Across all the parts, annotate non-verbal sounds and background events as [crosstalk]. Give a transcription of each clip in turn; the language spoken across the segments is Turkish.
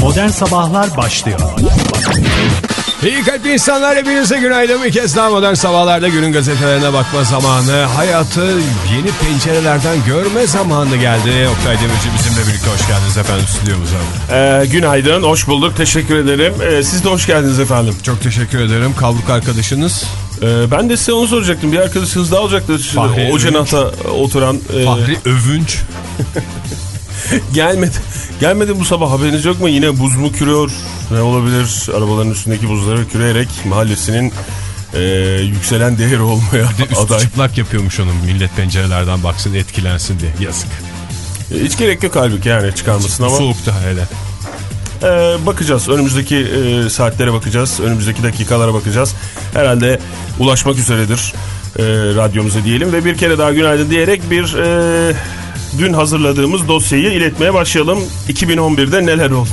Modern Sabahlar başlıyor. İyi kalpli insanlar hepinize günaydın. Bir kez daha modern sabahlarda günün gazetelerine bakma zamanı. Hayatı yeni pencerelerden görme zamanı geldi. Oktay Demirci bizimle birlikte hoş geldiniz efendim stüdyomuza. Ee, günaydın, hoş bulduk. Teşekkür ederim. Ee, siz de hoş geldiniz efendim. Çok teşekkür ederim. Kavruk arkadaşınız. Ee, ben de size onu soracaktım. Bir arkadaşınız daha olacaktı. Fahri o cenahta oturan. e, Fahri Övünç. [laughs] [laughs] gelmedi. Gelmedi bu sabah haberiniz yok mu? Yine buz mu kürüyor? Ne olabilir? Arabaların üstündeki buzları küreyerek mahallesinin e, yükselen değeri olmaya Üstü aday. çıplak yapıyormuş onun millet pencerelerden baksın etkilensin diye. Yazık. E, Hiç gerek yok halbuki yani çıkarmasına ama. Soğukta hele. Ee, bakacağız. Önümüzdeki e, saatlere bakacağız. Önümüzdeki dakikalara bakacağız. Herhalde ulaşmak üzeredir e, radyomuza diyelim. Ve bir kere daha günaydın diyerek bir e, dün hazırladığımız dosyayı iletmeye başlayalım. 2011'de neler oldu?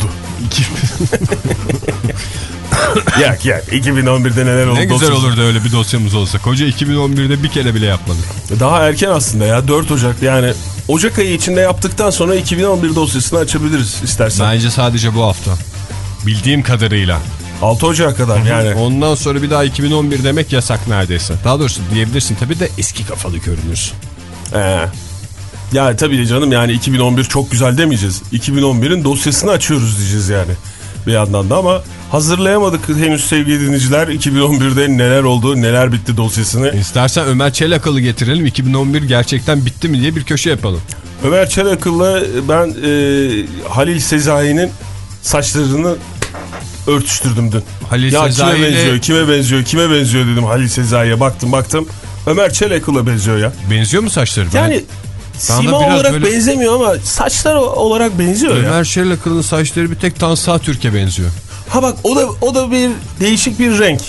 yak yak. 2011'de neler oldu? Ne güzel dosyası. olurdu öyle bir dosyamız olsa. Koca 2011'de bir kere bile yapmadık. Daha erken aslında ya 4 Ocak yani Ocak ayı içinde yaptıktan sonra 2011 dosyasını açabiliriz istersen. Bence sadece bu hafta. Bildiğim kadarıyla. 6 Ocak'a kadar yani. Ondan sonra bir daha 2011 demek yasak neredeyse. Daha doğrusu diyebilirsin tabii de eski kafalı görünürsün. Ee, ya tabii canım yani 2011 çok güzel demeyeceğiz. 2011'in dosyasını açıyoruz diyeceğiz yani bir yandan da ama hazırlayamadık henüz sevgili dinleyiciler 2011'de neler oldu neler bitti dosyasını. İstersen Ömer Çelakalı getirelim 2011 gerçekten bitti mi diye bir köşe yapalım. Ömer Çelakıl'la ben e, Halil Sezai'nin saçlarını örtüştürdüm dün. Halil ya Sezai kime benziyor kime benziyor kime benziyor dedim Halil Sezai'ye baktım baktım. Ömer Çelakıl'a benziyor ya. Benziyor mu saçları? Yani sima biraz olarak böyle- benzemiyor ama saçlar olarak benziyor ya. Ömer Çelakalı'nın saçları bir tek Tansa Türk'e benziyor. Ha bak o da o da bir değişik bir renk.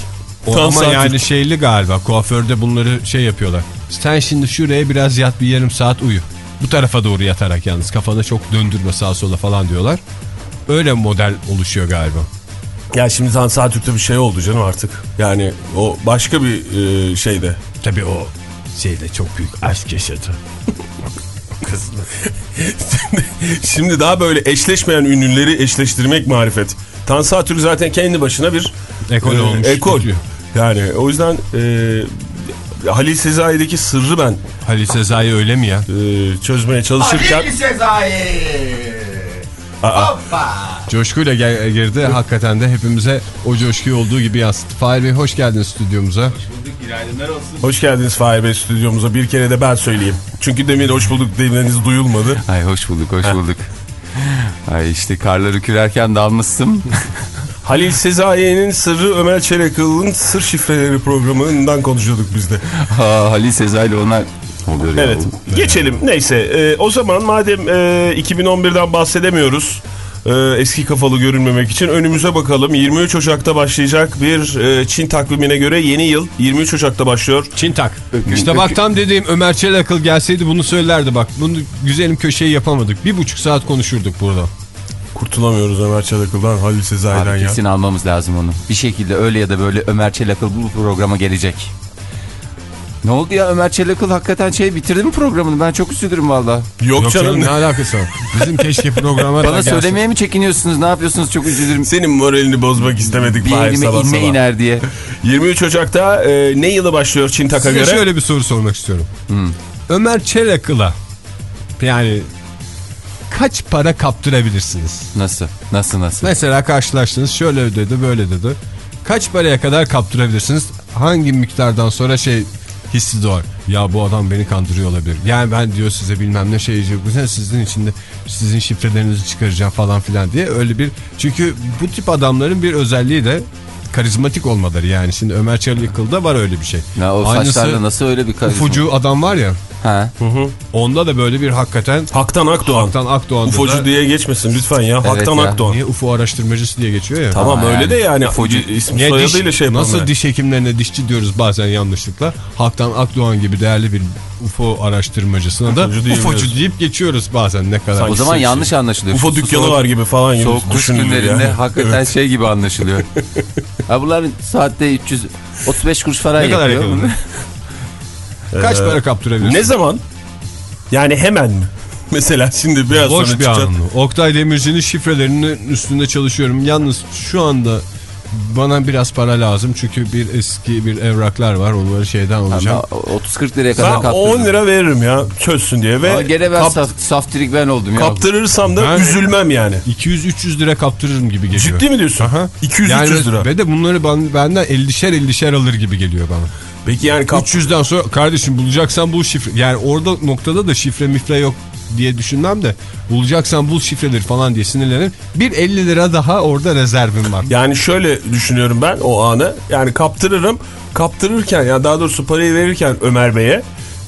O Tam ama yani şeyli galiba kuaförde bunları şey yapıyorlar. Sen şimdi şuraya biraz yat bir yarım saat uyu. Bu tarafa doğru yatarak yalnız kafanı çok döndürme sağa sola falan diyorlar. Öyle model oluşuyor galiba. Ya şimdi Tan Satürk'te bir şey oldu canım artık. Yani o başka bir e, şeyde. Tabii o şeyde çok büyük aşk yaşadı. [laughs] [laughs] Şimdi daha böyle eşleşmeyen ünlüleri eşleştirmek marifet. Tan Satürk zaten kendi başına bir Ekol e, olmuş. Ekol. Yani o yüzden e, Halil Sezai'deki sırrı ben Halil Sezai öyle mi ya? e, çözmeye çalışırken... Halil Sezai. Aa, Hoppa. Coşkuyla gel- girdi. Hakikaten de hepimize o coşkuyu olduğu gibi yansıttı. Fahir Bey hoş geldiniz stüdyomuza. Bulduk günaydınlar olsun. hoş geldiniz Fahir Bey stüdyomuza. Bir kere de ben söyleyeyim. Çünkü demin hoş bulduk demeniz duyulmadı. Ay hoş bulduk hoş bulduk. Ay işte karları kürerken dalmıştım. [laughs] Halil Sezai'nin sırrı Ömer Çelakıl'ın sır şifreleri programından konuşuyorduk biz de. [laughs] ha, Halil Sezai ile onlar oluyor Evet. ya. Geçelim. Neyse. e, o zaman madem e, 2011'den bahsedemiyoruz. E, eski kafalı görünmemek için önümüze bakalım. 23 Ocak'ta başlayacak bir e, Çin takvimine göre yeni yıl 23 Ocak'ta başlıyor. Çintak. İşte bak tam dediğim Ömer Çelakıl gelseydi bunu söylerdi bak. Bunu güzelim köşeyi yapamadık. Bir buçuk saat konuşurduk burada. Kurtulamıyoruz Ömer Çelakıl'dan Halil Sezai'den ya. kesin almamız lazım onu. Bir şekilde öyle ya da böyle Ömer Çelakıl bu programa gelecek. Ne oldu ya Ömer Çelakıl hakikaten şey bitirdi mi programını? Ben çok üzülürüm valla. Yok, Yok canım. canım ne alakası var? [laughs] Bizim keşke programa da Bana gelsin. söylemeye mi çekiniyorsunuz? Ne yapıyorsunuz? Çok üzülürüm. Senin moralini bozmak istemedik Bir elime sabah inme sabah. iner diye. 23 Ocak'ta e, ne yılı başlıyor Çin Tak'a Size göre? şöyle bir soru sormak istiyorum. Ömer Çelakıl'a yani kaç para kaptırabilirsiniz? Nasıl? Nasıl nasıl? Mesela karşılaştınız şöyle dedi böyle dedi. Kaç paraya kadar kaptırabilirsiniz? Hangi miktardan sonra şey hissi doğar? Ya bu adam beni kandırıyor olabilir. Yani ben diyor size bilmem ne şey. Güzel sizin içinde sizin şifrelerinizi çıkaracağım falan filan diye öyle bir. Çünkü bu tip adamların bir özelliği de karizmatik olmaları yani. Şimdi Ömer Çelikıl'da var öyle bir şey. Ya o Aynısı saçlarla nasıl öyle bir karizma? Ufucu adam var ya. Ha. Onda da böyle bir hakikaten Haktan Akdoğan. Haktan Akdoğan'da UFOcu da- diye geçmesin lütfen ya. Evet Haktan ya. Akdoğan. Niye UFO araştırmacısı diye geçiyor ya. Tamam Ama öyle yani de yani UFOcu- isim Niye soyadıyla diş- şey yapalım Nasıl yani. diş hekimlerine dişçi diyoruz bazen yanlışlıkla. Haktan Akdoğan gibi değerli bir UFO araştırmacısına da UFOcu. UFOcu deyip geçiyoruz bazen ne kadar. Sanki O zaman şey- yanlış anlaşılıyor. UFO dükkanı soğuk- var gibi falan gibi Soğuk düşünülür günlerinde ya. hakikaten şey gibi anlaşılıyor. [laughs] ha bunlar saatte 335 kuruş falan Ne kadar yapıyor. [laughs] Kaç para kaptırabilirsin? Ne zaman? Yani hemen mi? [laughs] Mesela şimdi biraz Boş sonra bir çıkacak. anım. Oktay Demirci'nin şifrelerinin üstünde çalışıyorum. Yalnız şu anda bana biraz para lazım. Çünkü bir eski bir evraklar var. Onları şeyden alacağım. Ama 30-40 liraya kadar Ben kaptırdım. 10 lira veririm ya çözsün diye ve Aa, gene ben kap- saf, saftirik ben oldum ya. kaptırırsam da Ben- üzülmem yani. 200-300 lira kaptırırım gibi geliyor. Ciddi mi diyorsun? Aha. 200-300 Yani lira. Ve de bunları ben, benden 50'şer 50'şer alır gibi geliyor bana. Peki yani kap 300'den sonra kardeşim bulacaksan bul şifre. Yani orada noktada da şifre mifre yok diye düşünmem de bulacaksan bul şifreleri falan diye sinirlenir. Bir 50 lira daha orada rezervim var. Yani şöyle düşünüyorum ben o anı. Yani kaptırırım. Kaptırırken ya daha doğrusu parayı verirken Ömer Bey'e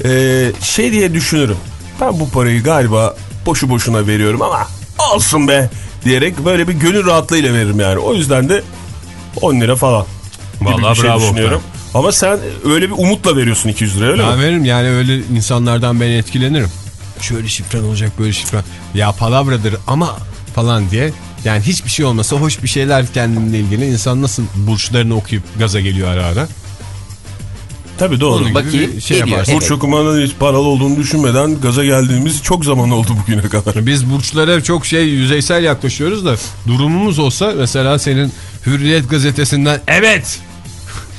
e, şey diye düşünürüm. Ben bu parayı galiba boşu boşuna veriyorum ama olsun be diyerek böyle bir gönül rahatlığıyla veririm yani. O yüzden de 10 lira falan. Vallahi bir şey bravo düşünüyorum. Ama sen öyle bir umutla veriyorsun 200 lira öyle Ben mi? veririm yani öyle insanlardan ben etkilenirim. Şöyle şifren olacak böyle şifren. Ya palavradır ama falan diye. Yani hiçbir şey olmasa hoş bir şeyler kendimle ilgili. insan nasıl burçlarını okuyup gaza geliyor ara ara. Tabii doğru. Onun Bakayım, şey geliyor. yaparsın. Evet. Burç okumanın hiç paralı olduğunu düşünmeden gaza geldiğimiz çok zaman oldu bugüne kadar. Biz burçlara çok şey yüzeysel yaklaşıyoruz da durumumuz olsa mesela senin Hürriyet gazetesinden evet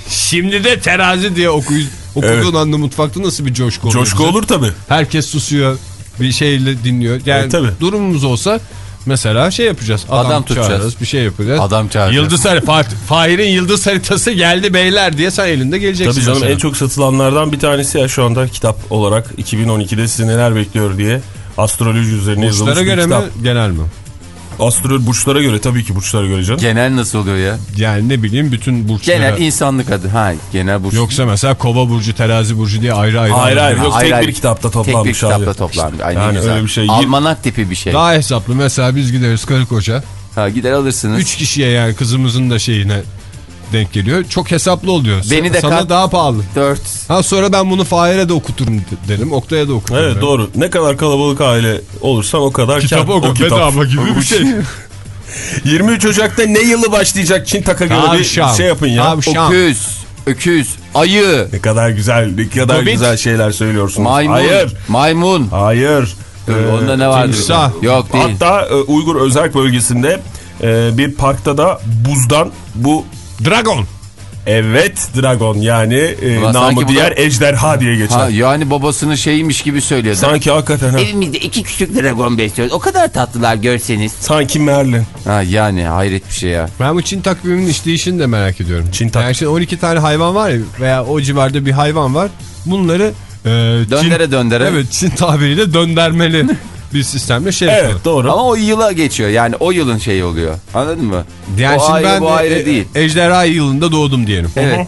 şimdi de terazi diye okuy, okuduğun Evet. anda mutfakta nasıl bir coşku olur? Coşku bize? olur tabii. Herkes susuyor bir şeyle dinliyor. Yani E, tabii. durumumuz olsa mesela şey yapacağız. Adam, Adam tutacağız. çağırırız, bir şey yapacağız. Adam çağıracağız. Yıldız haritası. Fahir'in yıldız haritası geldi beyler diye sen elinde geleceksin. Tabii canım mesela. en çok satılanlardan bir tanesi ya şu anda kitap olarak 2012'de sizi neler bekliyor diye astroloji üzerine yazılmış Burçlara bir göre mi kitap. genel mi? Astro burçlara göre tabii ki burçlara göre canım. Genel nasıl oluyor ya? Yani ne bileyim bütün burçlara. Genel insanlık adı. Ha genel burç. Yoksa mesela kova burcu, terazi burcu diye ayrı ayrı. Hayır ayrı. yok Hayır, tek hayır. bir kitapta Tek bir toplanmış abi. kitapta toplanmış. Ay Yani güzel. öyle bir şey. Almanak tipi bir şey. Daha hesaplı mesela biz gideriz karı koca. Ha gider alırsınız. Üç kişiye yani kızımızın da şeyine denk geliyor. Çok hesaplı oluyor. Beni de Sana kat- daha pahalı. 4. Ha sonra ben bunu Fahir'e de okuturum derim. Oktay'a da okuturum. Evet derim. doğru. Ne kadar kalabalık aile olursan o kadar Kitap oku O kitap. bedava gibi bir şey. [laughs] 23 Ocak'ta ne yılı başlayacak Çin Taka göre bir şey yapın ya. Öküz. Öküz. Ayı. Ne kadar güzel, ne kadar Hobbit. güzel şeyler söylüyorsunuz. Maymun. Hayır. Maymun. Hayır. Ee, onda ne vardı? timsah. Yok değil. Hatta e, Uygur Özerk bölgesinde e, bir parkta da buzdan bu Dragon. evet dragon yani e, Ulan namı diğer da- ejderha diye geçer. Ha, yani babasının şeymiş gibi söylüyor. Sanki hakikaten ha. Evimizde iki küçük dragon besliyoruz. O kadar tatlılar görseniz. Sanki Merlin. Ha yani hayret bir şey ya. Ben bu Çin takviminin işleyişini de merak ediyorum. Çin tak- Yani şimdi 12 tane hayvan var ya veya o civarda bir hayvan var. Bunları e, Döndere Çin, döndere. Evet Çin tabiriyle döndermeli [laughs] bir sistemle şey Evet yapıyor. doğru. Ama o yıla geçiyor. Yani o yılın şeyi oluyor. Anladın mı? Yani o şimdi ayrı ben bu ayrı e, değil. ejderha yılında doğdum diyelim. Evet.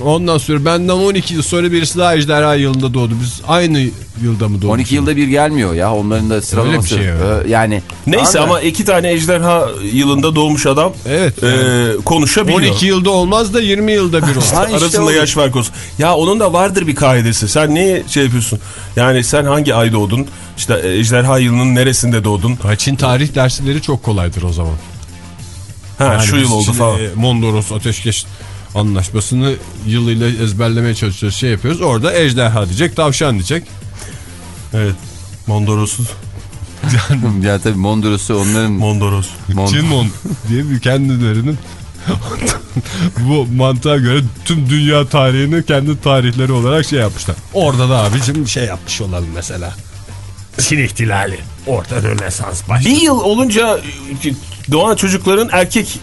Ondan sonra benden 12 yıl sonra birisi daha ejderha yılında doğdu. Biz aynı yılda mı doğduk? 12 yılda bir gelmiyor ya. Onların da sıralaması. şey ya. Ee, yani. Neyse ama iki tane ejderha yılında doğmuş adam Evet. e, yani konuşabiliyor. 12 yılda olmaz da 20 yılda bir [laughs] olur. Ha işte Arasında yaş farkı olsun. Ya onun da vardır bir kaidesi. Sen niye şey yapıyorsun? Yani sen hangi ay doğdun? İşte e, ejderha yılının neresinde doğdun? Çin tarih dersleri çok kolaydır o zaman. Ha Yani şu yıl oldu falan. e, Mondros Ateşkes Anlaşması'nı yılıyla ezberlemeye çalışıyoruz şey yapıyoruz. Orada ejderha diyecek tavşan diyecek. Evet. Mondoros'u. ya tabii Mondros'u onların Mondoros. Mon- Çin Mon diye bir kendilerinin [laughs] bu mantığa göre tüm dünya tarihini kendi tarihleri olarak şey yapmışlar. Orada da abicim şey yapmış olalım mesela. Çin ihtilali. Orada Rönesans başladı. Bir yıl olunca e, doğan çocukların erkek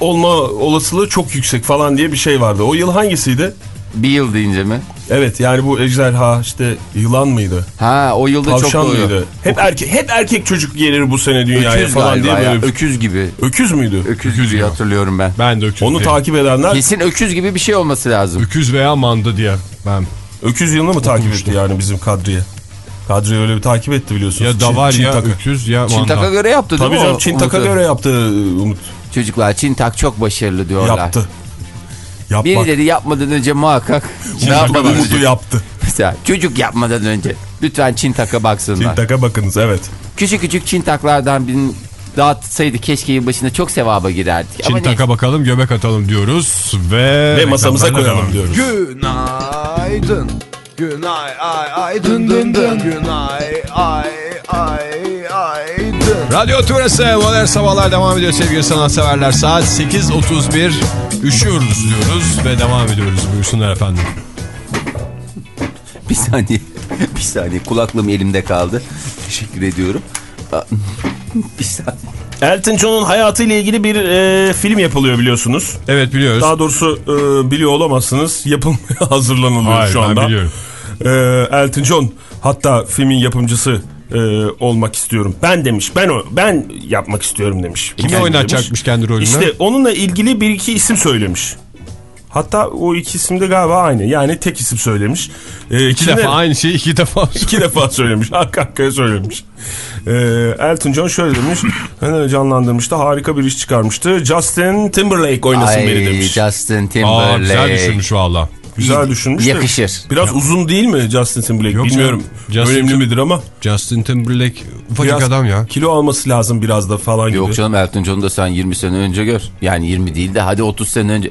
olma olasılığı çok yüksek falan diye bir şey vardı. O yıl hangisiydi? bir yıl deyince mi? Evet yani bu ejderha işte yılan mıydı? Ha o yılda çok Tavşan doğuyor. mıydı? Hep erkek hep erkek çocuk gelir bu sene dünyaya Öküz falan diye ya. böyle. bir- Öküz gibi. Öküz müydü? Öküz, gibi hatırlıyorum ben. Ben de öküz Onu diye. takip edenler Kesin öküz gibi bir şey olması lazım. Öküz veya manda diye ben. öküz yılını mı takip etti yani bizim kadriye? Kadriye öyle bir takip etti biliyorsunuz. Ya davar Çin ya taka. öküz ya Çin manda. Tak'a göre yaptı değil Tabii mi? canım o Çin taka Umut'u? göre yaptı Umut. Çocuklar Çin Tak çok başarılı diyorlar. Yaptı. Yapmak. Birileri yapmadan önce muhakkak [laughs] ne yapmadan önce? yaptı. Mesela çocuk yapmadan önce lütfen Çin Tak'a baksınlar. Çin taka bakınız evet. Küçük küçük Çin Tak'lardan birini dağıtsaydı keşke yılbaşında çok sevaba girerdik. Çin Ama taka bakalım göbek atalım diyoruz ve... Ve masamıza koyalım diyoruz. Günaydın. Günay ay ay dın dın dın. Günay ay ay Radyo Turası Modern Sabahlar devam ediyor sevgili sanatseverler. Saat 8.31 üşüyoruz diyoruz ve devam ediyoruz. Buyursunlar efendim. Bir saniye. Bir saniye. Kulaklığım elimde kaldı. Teşekkür ediyorum. Bir saniye. Elton John'un hayatıyla ilgili bir e, film yapılıyor biliyorsunuz. Evet biliyoruz. Daha doğrusu e, biliyor olamazsınız. Yapılmaya [laughs] hazırlanılıyor Hayır şu ben anda. biliyorum. E, Elton John hatta filmin yapımcısı e, olmak istiyorum. Ben demiş. Ben o ben yapmak istiyorum demiş. Kimi Kendi oynatacakmış demiş. kendi rolünü? İşte onunla ilgili bir iki isim söylemiş. Hatta o iki isim de galiba aynı. Yani tek isim söylemiş. E, İki defa aynı şeyi iki defa. [laughs] İki defa söylemiş. Arka arkaya söylemiş. Ee, Elton John şöyle demiş. [laughs] Hemen canlandırmıştı. Harika bir iş çıkarmıştı. Justin Timberlake oynasın Ay, beni demiş. Justin Aa, Timberlake. güzel düşünmüş valla. Güzel düşünmüş de. Yakışır. Biraz uzun değil mi Justin Timberlake? Yok Bilmiyorum. Justin Önemli Tim- midir ama. Justin Timberlake ufacık Biraz adam ya. Kilo alması lazım biraz da falan gibi. Yok canım Elton John'u da sen 20 sene önce gör. Yani 20 değil de hadi 30 sene önce.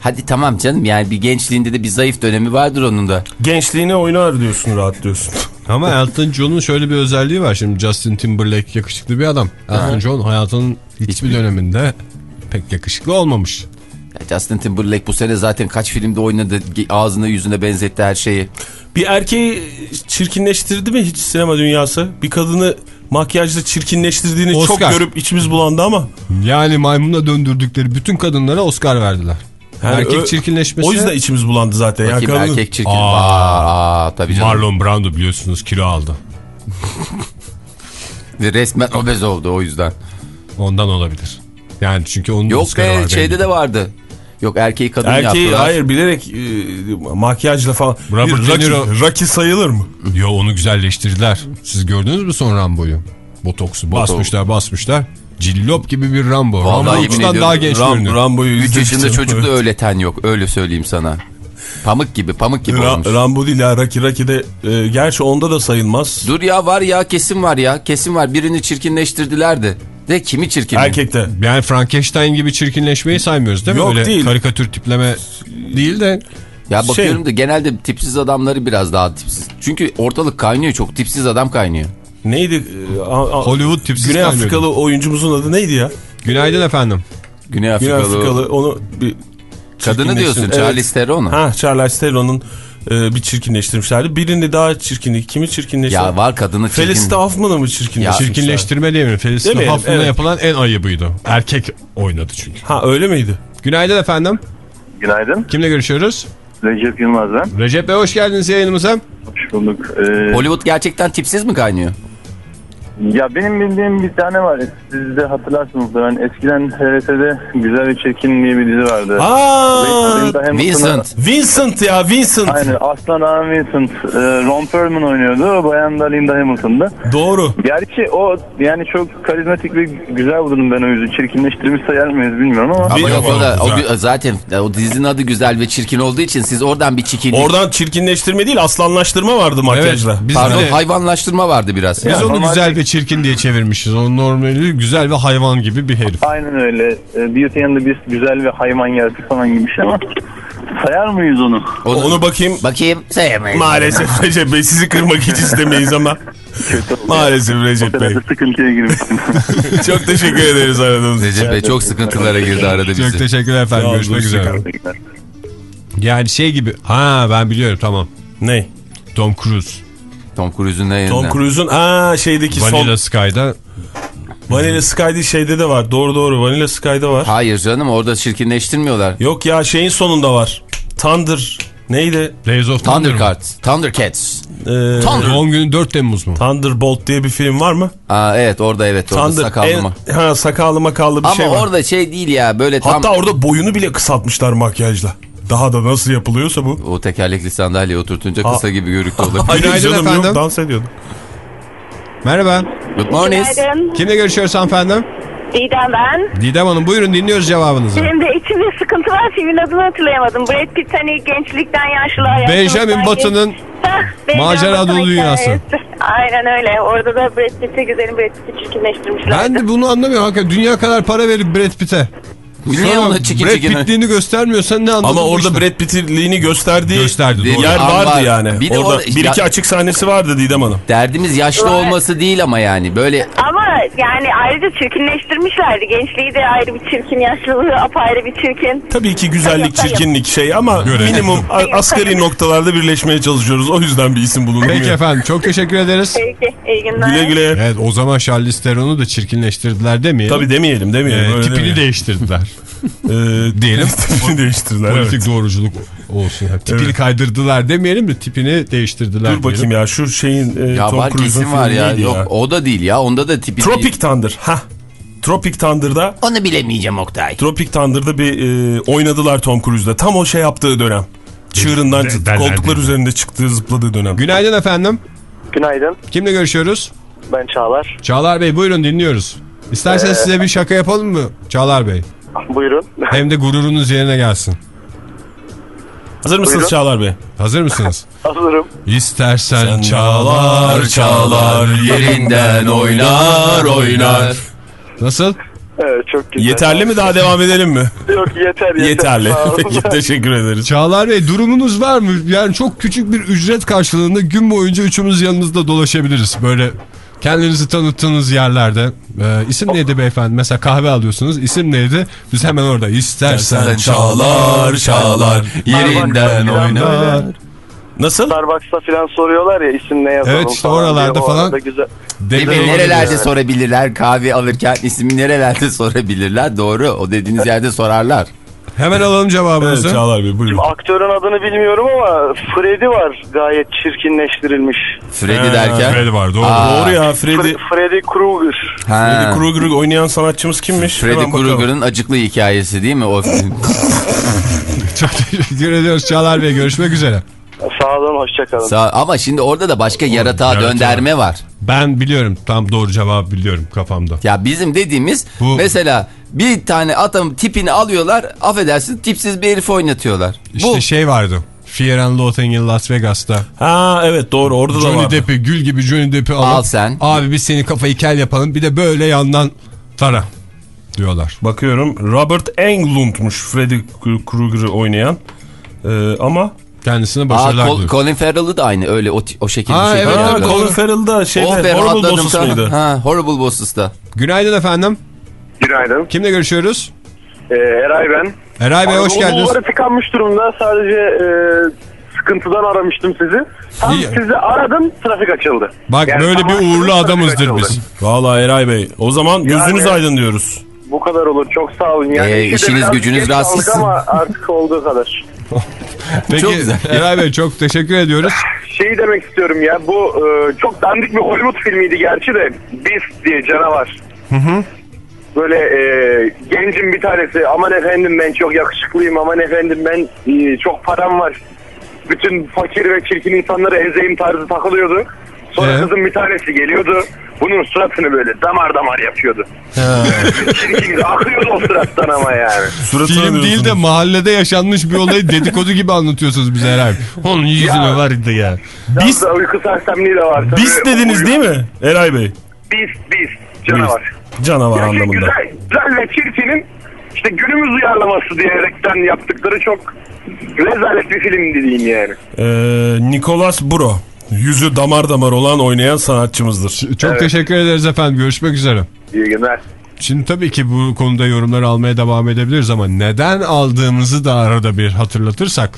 Hadi tamam canım yani bir gençliğinde de bir zayıf dönemi vardır onun da. Gençliğine oynar diyorsun rahat diyorsun. [laughs] Ama Elton John'un şöyle bir özelliği var. Şimdi Justin Timberlake yakışıklı bir adam. Elton John hayatının hiçbir döneminde pek yakışıklı olmamış. Ya Justin Timberlake bu sene zaten kaç filmde oynadı ağzına yüzüne benzetti her şeyi. Bir erkeği çirkinleştirdi mi hiç sinema dünyası? Bir kadını makyajla çirkinleştirdiğini Oscar. çok görüp içimiz bulandı ama. Yani maymuna döndürdükleri bütün kadınlara Oscar verdiler. Yani Erkek ö- çirkinleşmesi. O yüzden içimiz bulandı zaten. Ya Bakayım kadın- erkek çirkin. Aa. Aa, tabii canım. Marlon Brando biliyorsunuz kilo aldı. [laughs] Ve resmen obez oldu o yüzden. Ondan olabilir. Yani çünkü onun Yok be şeyde de vardı. Yok erkeği kadın Erkeği yaptılar. hayır bilerek e, makyajla falan. Robert bir Rocky, Niro- Rocky sayılır mı? Yo onu güzelleştirdiler. Siz gördünüz mü son Rambo'yu? Botoksu basmışlar basmışlar. Cillop gibi bir Rambo. Vallahi Rambo yemin uçtan ediyorum, daha genç Ram, görünüyor. Rambo'yu 3 izledik yaşında çocukta öyle ten yok öyle söyleyeyim sana. Pamuk gibi pamuk gibi olmuş. Ra Rambo değil ya Rocky Rocky'de e, gerçi onda da sayılmaz. Dur ya var ya kesin var ya kesin var birini çirkinleştirdiler de. Kimi çirkin? Erkekte. Yani Frankenstein gibi çirkinleşmeyi saymıyoruz değil mi? Yok, Öyle değil. karikatür tipleme değil de Ya bakıyorum Şey- da genelde tipsiz adamları biraz daha tipsiz. Çünkü ortalık kaynıyor çok tipsiz adam kaynıyor. Neydi? E, a- a- Hollywood tipsiz Güney kaynıyordu. Afrikalı oyuncumuzun adı neydi ya? Günaydın efendim. Güney Güney Afrikalı. Afrikalı onu bir Kadını diyorsun çirkinleştir- Charlize Theron'u. Ha Charlize Theron'un e, bir çirkinleştirmişlerdi. Birini daha çirkinlik. Kimi çirkinleştirdi? Ya var kadını çirkin. Felicity Huffman'ı mı çirkinleştirmişler? Çirkinleştirme değil mi? Felicity Huffman'la evet. yapılan en ayıbıydı. Erkek oynadı çünkü. Ha öyle miydi? Günaydın efendim. Günaydın. Kimle görüşüyoruz? Recep Yılmaz ben. Recep Bey hoş geldiniz yayınımıza. Hoş bulduk. Ee, Hollywood gerçekten tipsiz mi kaynıyor? Ya benim bildiğim bir tane var. Siz de hatırlarsınız. Ben eskiden TRT'de Güzel ve Çirkin diye bir dizi vardı. Aa, Vincent. Vincent ya Vincent. Aynen Aslan Ağam Vincent. E, Ron Perlman oynuyordu. Bayan da Linda Hamilton'dı. Doğru. Gerçi o yani çok karizmatik ve güzel buldum ben o yüzü. Çirkinleştirmiş sayar mıyız bilmiyorum ama. Ama yok o da o, zaten o dizinin adı güzel ve çirkin olduğu için siz oradan bir çirkinlik. Oradan çirkinleştirme değil aslanlaştırma vardı makyajla. biz Pardon de- hayvanlaştırma vardı biraz. Biz Ya, onu güzel ve çirkin diye çevirmişiz. Onun normali güzel ve hayvan gibi bir herif. Aynen öyle. Beauty and the Beast güzel ve hayvan yaratık falan gibi bir şey ama sayar mıyız onu? Onu, Onu bakayım. bakayım sevmeyiz. Maalesef [laughs] Recep Bey sizi kırmak hiç istemeyiz ama maalesef Recep Bey. sıkıntıya girmiştim. [laughs] Çok teşekkür ederiz aradığınız için. Recep Bey çok sıkıntılara girdi arada bizi. Çok teşekkürler efendim. Görüşmek üzere. Yani şey gibi. Ha ben biliyorum tamam. Ne? Tom Cruise. Tom Cruise'un ne Tom Cruise'un aa şeydeki Vanilla son Sky'da Vanilla Sky'de şeyde de var. Doğru doğru Vanilla Sky'da var. Hayır canım orada çirkinleştirmiyorlar. Yok ya şeyin sonunda var. Thunder neydi? Days of Thunder. mı? Thundercats. Ee, Thunder. Doğum günü 4 Temmuz mu? Thunderbolt diye bir film var mı? Aa, evet orada evet orada Thunder sakallı mı? en- ha sakallı makallı bir Ama şey var. orada şey değil ya böyle tam Hatta orada boyunu bile kısaltmışlar makyajla. Daha da nasıl yapılıyorsa bu. o tekerlekli sandalye oturtunca Aa. kısa gibi görüktü olabilir. Hayır Günaydın canım efendim. yok dans ediyordu. Merhaba. Good morning. Günaydın. Kimle görüşüyoruz hanımefendi? Didem ben. Didem Hanım buyurun dinliyoruz cevabınızı. Benim de içimde sıkıntı var. Filmin adını hatırlayamadım. Brad Pitt hani gençlikten yaşlığa Benjamin Button'ın [laughs] Macera Dolu Dünyası. Aynen öyle. Orada da Brad Pitt'i güzelim Brad Pitt'i çirkinleştirmişler. Ben de bunu anlamıyorum. Hakikaten dünya kadar para verip Brad Pitt'e. Niye ona çikin Brad? Pitt'liğini göstermiyorsan ne anladın Ama orada işten? Brad Pitt'liğini gösterdiği Gösterdi, doğru. yer vardı var. yani. Bir de orada orada işte- bir iki açık sahnesi vardı Didem Hanım. Derdimiz yaşlı Evet. olması değil ama yani böyle Ama yani ayrıca çirkinleştirmişlerdi. Gençliği de ayrı bir çirkin, yaşlılığı apayrı bir çirkin. Tabii ki güzellik, Hayır, hayır. çirkinlik şey ama Göre. minimum asgari [laughs] noktalarda birleşmeye çalışıyoruz. O yüzden bir isim bulundu. Peki efendim çok teşekkür ederiz. Peki, iyi günler. Güle güle. Evet o zaman Charlize Theron'u da çirkinleştirdiler demeyelim. Tabii demeyelim demeyelim. Ee, tipini demeyelim. değiştirdiler. Ee, Diyelim. [laughs] tipini değiştirdiler. Politik evet. doğruculuk olsun. Yani tipini Evet. kaydırdılar demeyelim de tipini değiştirdiler. Dur bakayım diyelim. ya şu şeyin e, Ya Tom Cruise'un var ya. Yok o da değil ya. Onda da tipi Tropic değil. Thunder. Ha. Tropic Thunder'da Onu bilemeyeceğim Oktay. Tropic Thunder'da bir e, oynadılar Tom Cruise'da. Tam o şey yaptığı dönem. Çığırından De- Koltuklar üzerinde çıktığı zıpladığı dönem. Günaydın efendim. Günaydın. Kimle görüşüyoruz? Ben Çağlar. Çağlar Bey buyurun dinliyoruz. İsterseniz size bir şaka yapalım mı Çağlar Bey? [laughs] Buyurun. Hem de gururunuz yerine gelsin. Hazır mısınız Buyurun. Çağlar Bey? Hazır mısınız? [laughs] Hazırım. İstersen Çağlar, çağlar, yerinden oynar oynar. Nasıl? Evet çok güzel. Yeterli mi daha devam edelim mi? Yok yeter yeter. Yeterli. [laughs] Peki teşekkür ederiz. Çağlar Bey durumunuz var mı? Yani çok küçük bir ücret karşılığında gün boyunca üçümüz yanınızda dolaşabiliriz. Böyle kendinizi tanıttığınız yerlerde. Ee, isim neydi beyefendi? Mesela kahve alıyorsunuz. İsim neydi? Biz hemen orada. İstersen çağlar çağlar yerinden oynar. Nasıl? Starbucks'ta falan soruyorlar ya isim ne yazalım Evet, işte falan oralarda falan. arada Güzel. Demir. Nerelerde sorabilirler kahve alırken ismi nerelerde sorabilirler doğru o dediğiniz yerde sorarlar. Hemen alalım Evet cevabınızı. Çağlar Bey buyurun. Aktörün adını bilmiyorum ama Freddy var gayet çirkinleştirilmiş. Freddy He, derken. Freddy var doğru. Aa. Doğru ya Freddy. Fre- Freddy Krueger. Ha. Freddy Krueger'ı oynayan sanatçımız kimmiş? Freddy. Krueger'ın acıklı hikayesi değil mi o film? [laughs] Çok teşekkür ediyoruz Çağlar Bey. Görüşmek üzere. Sağ olun hoşçakalın. Sağ- Ama şimdi orada da başka yaratığa yaratığa. dönderme var. Ben biliyorum. Tam doğru cevabı biliyorum kafamda. Ya bizim dediğimiz Bu- mesela bir tane adam tipini alıyorlar affedersin tipsiz bir herif oynatıyorlar. İşte Bu şey vardı. Fear and Loathing in Las Vegas'ta. Ha evet doğru orada da Johnny var. Depp'i gül gibi Johnny Depp'i alıp Al sen. abi biz senin kafayı kel yapalım bir de böyle yandan tara diyorlar. Bakıyorum Robert Englund'muş Freddy Krueger'ı oynayan. Ee, ama Kendisine Aa, başarılar Col- diliyorum. Colin Farrell'ı da aynı öyle o, o şekilde Ha, şey evet, ha, yapıyorlar. Colin Farrell'da şeyde Oh Horrible tamam. mıydı? Ha, Horrible Bosses'ta. Günaydın efendim. Günaydın. Kimle görüşüyoruz? Ee, Eray ben. Eray Bey hoş Abi, geldiniz. Onları tıkanmış durumda. Sadece e, sıkıntıdan aramıştım sizi. Tam İyi. sizi aradım trafik açıldı. Bak Yani böyle bir uğurlu adamızdır açıldı. biz. Valla Eray Bey o zaman gözünüz aydın diyoruz. Bu kadar olur. Çok sağ olun. Yani Ee, işiniz gücünüz gitsin. Ama artık [laughs] olduğu kadar. [laughs] Peki Çok güzel. Eray Bey çok teşekkür ediyoruz. Şeyi demek istiyorum ya. Bu e, çok dandik bir Hollywood filmiydi gerçi de. Beast diye canavar. Böyle e, gencin bir tanesi. Aman efendim ben çok yakışıklıyım. Aman efendim ben e, çok param var. Bütün fakir ve çirkin insanları ezeyim tarzı takılıyordu. Sonra Ee? kızın bir tanesi geliyordu. Bunun suratını böyle damar damar yapıyordu. Çirkin akıyordu o surattan ama yani. Suratına Film değil de mahallede yaşanmış bir olayı dedikodu gibi anlatıyorsunuz bize Eray Bey. Onun yüzüne Ya. vardı ya. Biz da uyku sersemliği de var. Tabii Bis dediniz uyku- değil mi Eray Bey? Bis bis canavar. Canavar Ya şey anlamında. güzel, güzel ve çirkinin işte günümüz uyarlaması diyerekten yaptıkları çok rezalet bir film diyeyim yani. Ee, Nicolas Bro. Yüzü damar damar olan oynayan sanatçımızdır. Çok teşekkür ederiz efendim. Görüşmek üzere. İyi günler. Şimdi tabii ki bu konuda yorumlar almaya devam edebiliriz ama neden aldığımızı da arada bir hatırlatırsak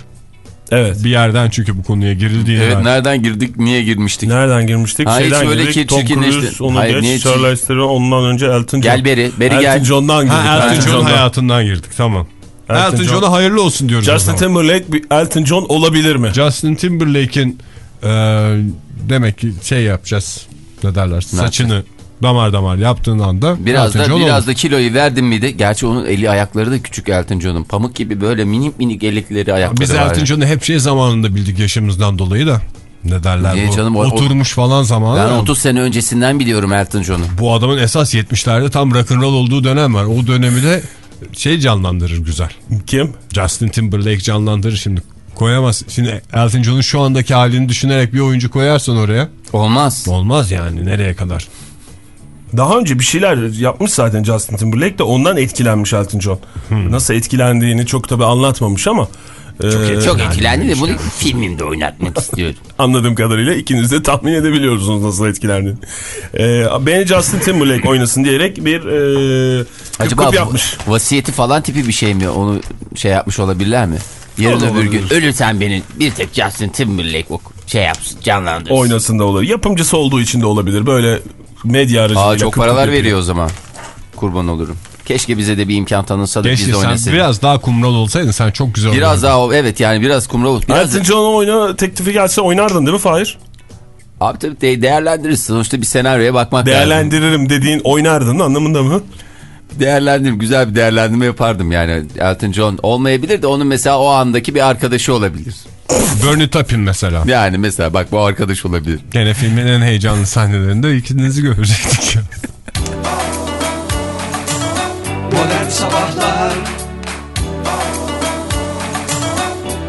Evet. bir yerden çünkü bu konuya girildiğini Evet var. nereden girdik niye girmiştik? Nereden girmiştik? Ha, hiç Şeyden öyle girdik. ki Tom. Cruise, onu Hayır, niye geç. Theron, ondan önce Elton John. Gel beri, beri Elton gel. John'dan girdik. Ha Elton John'un John'dan. hayatından girdik tamam. Elton Elton, John. John'a hayırlı olsun diyoruz Justin. Timberlake bir Elton John olabilir mi? Justin Timberlake'in e, demek ki şey yapacağız ne derler saçını damar damar yaptığın anda Biraz da John biraz olur. da kiloyu verdim miydi? Gerçi onun eli ayakları da küçük Elton John'un. Pamuk gibi böyle minik minik ellikleri ayakları Biz var. Elton John'u hep şey zamanında bildik yaşımızdan dolayı da. Ne derler Niye bu? canım, o- o- Oturmuş falan zamanı. Ben ama 30 sene öncesinden biliyorum Elton John'u. Bu adamın esas 70'lerde tam rock'n'roll olduğu dönem var. O dönemi de şey canlandırır güzel. Kim? Justin Timberlake canlandırır şimdi. Koyamaz. Şimdi Elton John'un şu andaki halini düşünerek bir oyuncu koyarsan oraya Olmaz. olmaz yani nereye kadar. Daha önce bir şeyler yapmış zaten Justin Timberlake de ondan etkilenmiş Elton John. Nasıl etkilendiğini çok tabi anlatmamış ama Ee, Çok etkilendi de bunu filmimde oynatmak istiyorum. [laughs] Anladığım kadarıyla ikiniz de tahmin edebiliyorsunuz nasıl etkilendi. Ee, beni Justin Timberlake oynasın diyerek bir e, Acaba yapmış. vasiyeti falan tipi bir şey mi? Onu şey yapmış olabilirler mi? Yarın öbür gün olabilir. ölürsen beni bir tek Justin Timberlake o şey yapsın canlandırsın. Oynasın da olur. Yapımcısı olduğu için de olabilir. Böyle medya aracılığıyla Aa çok paralar yapıyor. veriyor o zaman. Kurban olurum. Keşke bize de bir imkan tanınsa da biz Keşke de sen oynasaydık. biraz daha kumral olsaydın sen çok güzel Biraz oynardın. daha o- evet yani biraz kumral ol. Biraz Elton John'a oyna teklifi gelse oynardın değil mi Fahir? Abi tabii de değerlendiririz. Sonuçta bir senaryoya bakmak lazım. Değerlendiririm dediğin oynardın anlamında mı? Değerlendirim. Güzel bir değerlendirme yapardım yani. Elton John olmayabilir de onun mesela o andaki bir arkadaşı olabilir. Bernie Taupin mesela. Yani mesela bak bu arkadaş olabilir. Gene filmin en heyecanlı sahnelerinde ikinizi görecektik. Modern Sabahlar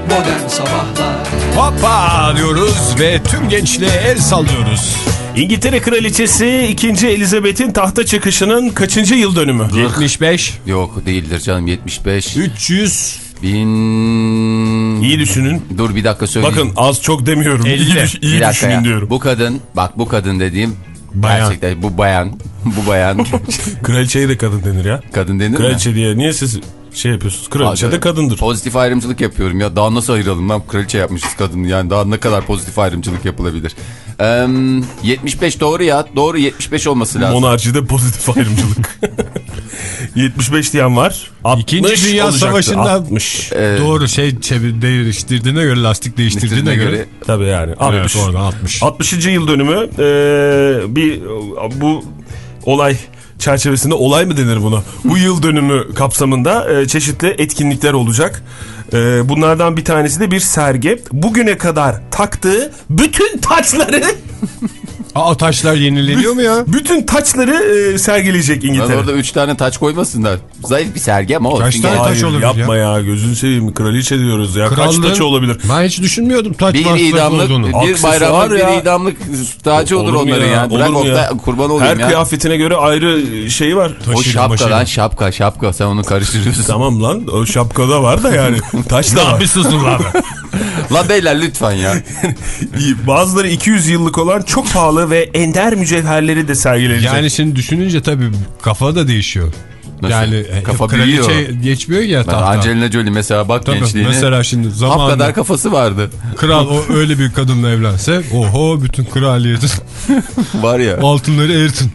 Modern Sabahlar Hoppa diyoruz ve tüm gençliğe el sallıyoruz. İngiltere Kraliçesi 2. Elizabeth'in tahta çıkışının kaçıncı yıl dönümü? 75, Yok değildir canım 75. 300, Bin... İyi düşünün. Dur bir dakika söyleyeyim. Bakın az çok demiyorum. İyi, 50. düş- iyi bir dakika düşünün ya. diyorum. Bu kadın bak bu kadın dediğim Bayan. gerçekten bu bayan [laughs] bu bayan [laughs] Kraliçeye de kadın denir ya. kadın denir mi? Kraliçe diye niye siz şey yapıyorsunuz? Kraliçe de kadındır. Pozitif ayrımcılık yapıyorum ya. Daha nasıl ayıralım lan? Kraliçe yapmışız kadını. Yani daha ne kadar pozitif ayrımcılık yapılabilir? Ee, 75 doğru ya. Doğru 75 olması lazım. Monarşide pozitif ayrımcılık. [laughs] 75 diyen var. 60 İkinci Dünya olacaktı. Savaşı'nda 60. Ee, doğru şey çevir, değiştirdiğine göre lastik değiştirdiğine göre, Tabii yani. 60. Evet, oradan 60. 60. yıl dönümü ee, bir bu olay çerçevesinde olay mı denir buna? Bu yıl dönümü kapsamında ee, çeşitli etkinlikler olacak. Ee, bunlardan bir tanesi de bir sergi. Bugüne kadar taktığı bütün taçları [laughs] Aa taşlar yenileniyor mu ya? bütün taçları ee, sergileyecek Lan İngiltere. orada 3 tane taç koymasınlar. Zayıf bir sergi ama olsun. Kaç tane taç olabilir yapma ya. gözünü seveyim kraliçe diyoruz ya. Kaç Krallığın- taçı olabilir? Ben hiç düşünmüyordum taç Bir idamlık, olduğunu. bir bayramlık, ya. bir idamlık tacı olur, mu onların ya. Bırak Olur Oktay, kurban olayım Her ya. kıyafetine göre ayrı şeyi var. O Taşıyla şapka maşıyla. lan şapka şapka sen onu karıştırıyorsun. Tamam lan o şapkada var da yani. [laughs] Taç da var. Bir susun abi. [laughs] [laughs] lan beyler lütfen ya. [laughs] Bazıları 200 yıllık olan çok pahalı ve ender mücevherleri de sergileyecek. Yani şimdi düşününce tabii kafa da değişiyor. Nasıl? Yani e, Kafa kraliçe büyüyor. geçmiyor ya tahta. Angelina Jolie mesela bak Tabii, gençliğine. mesela şimdi Hap zamanında kadar kafası vardı. kral [laughs] o öyle bir kadınla evlense oho bütün kraliyetin Var ya. altınları eritin.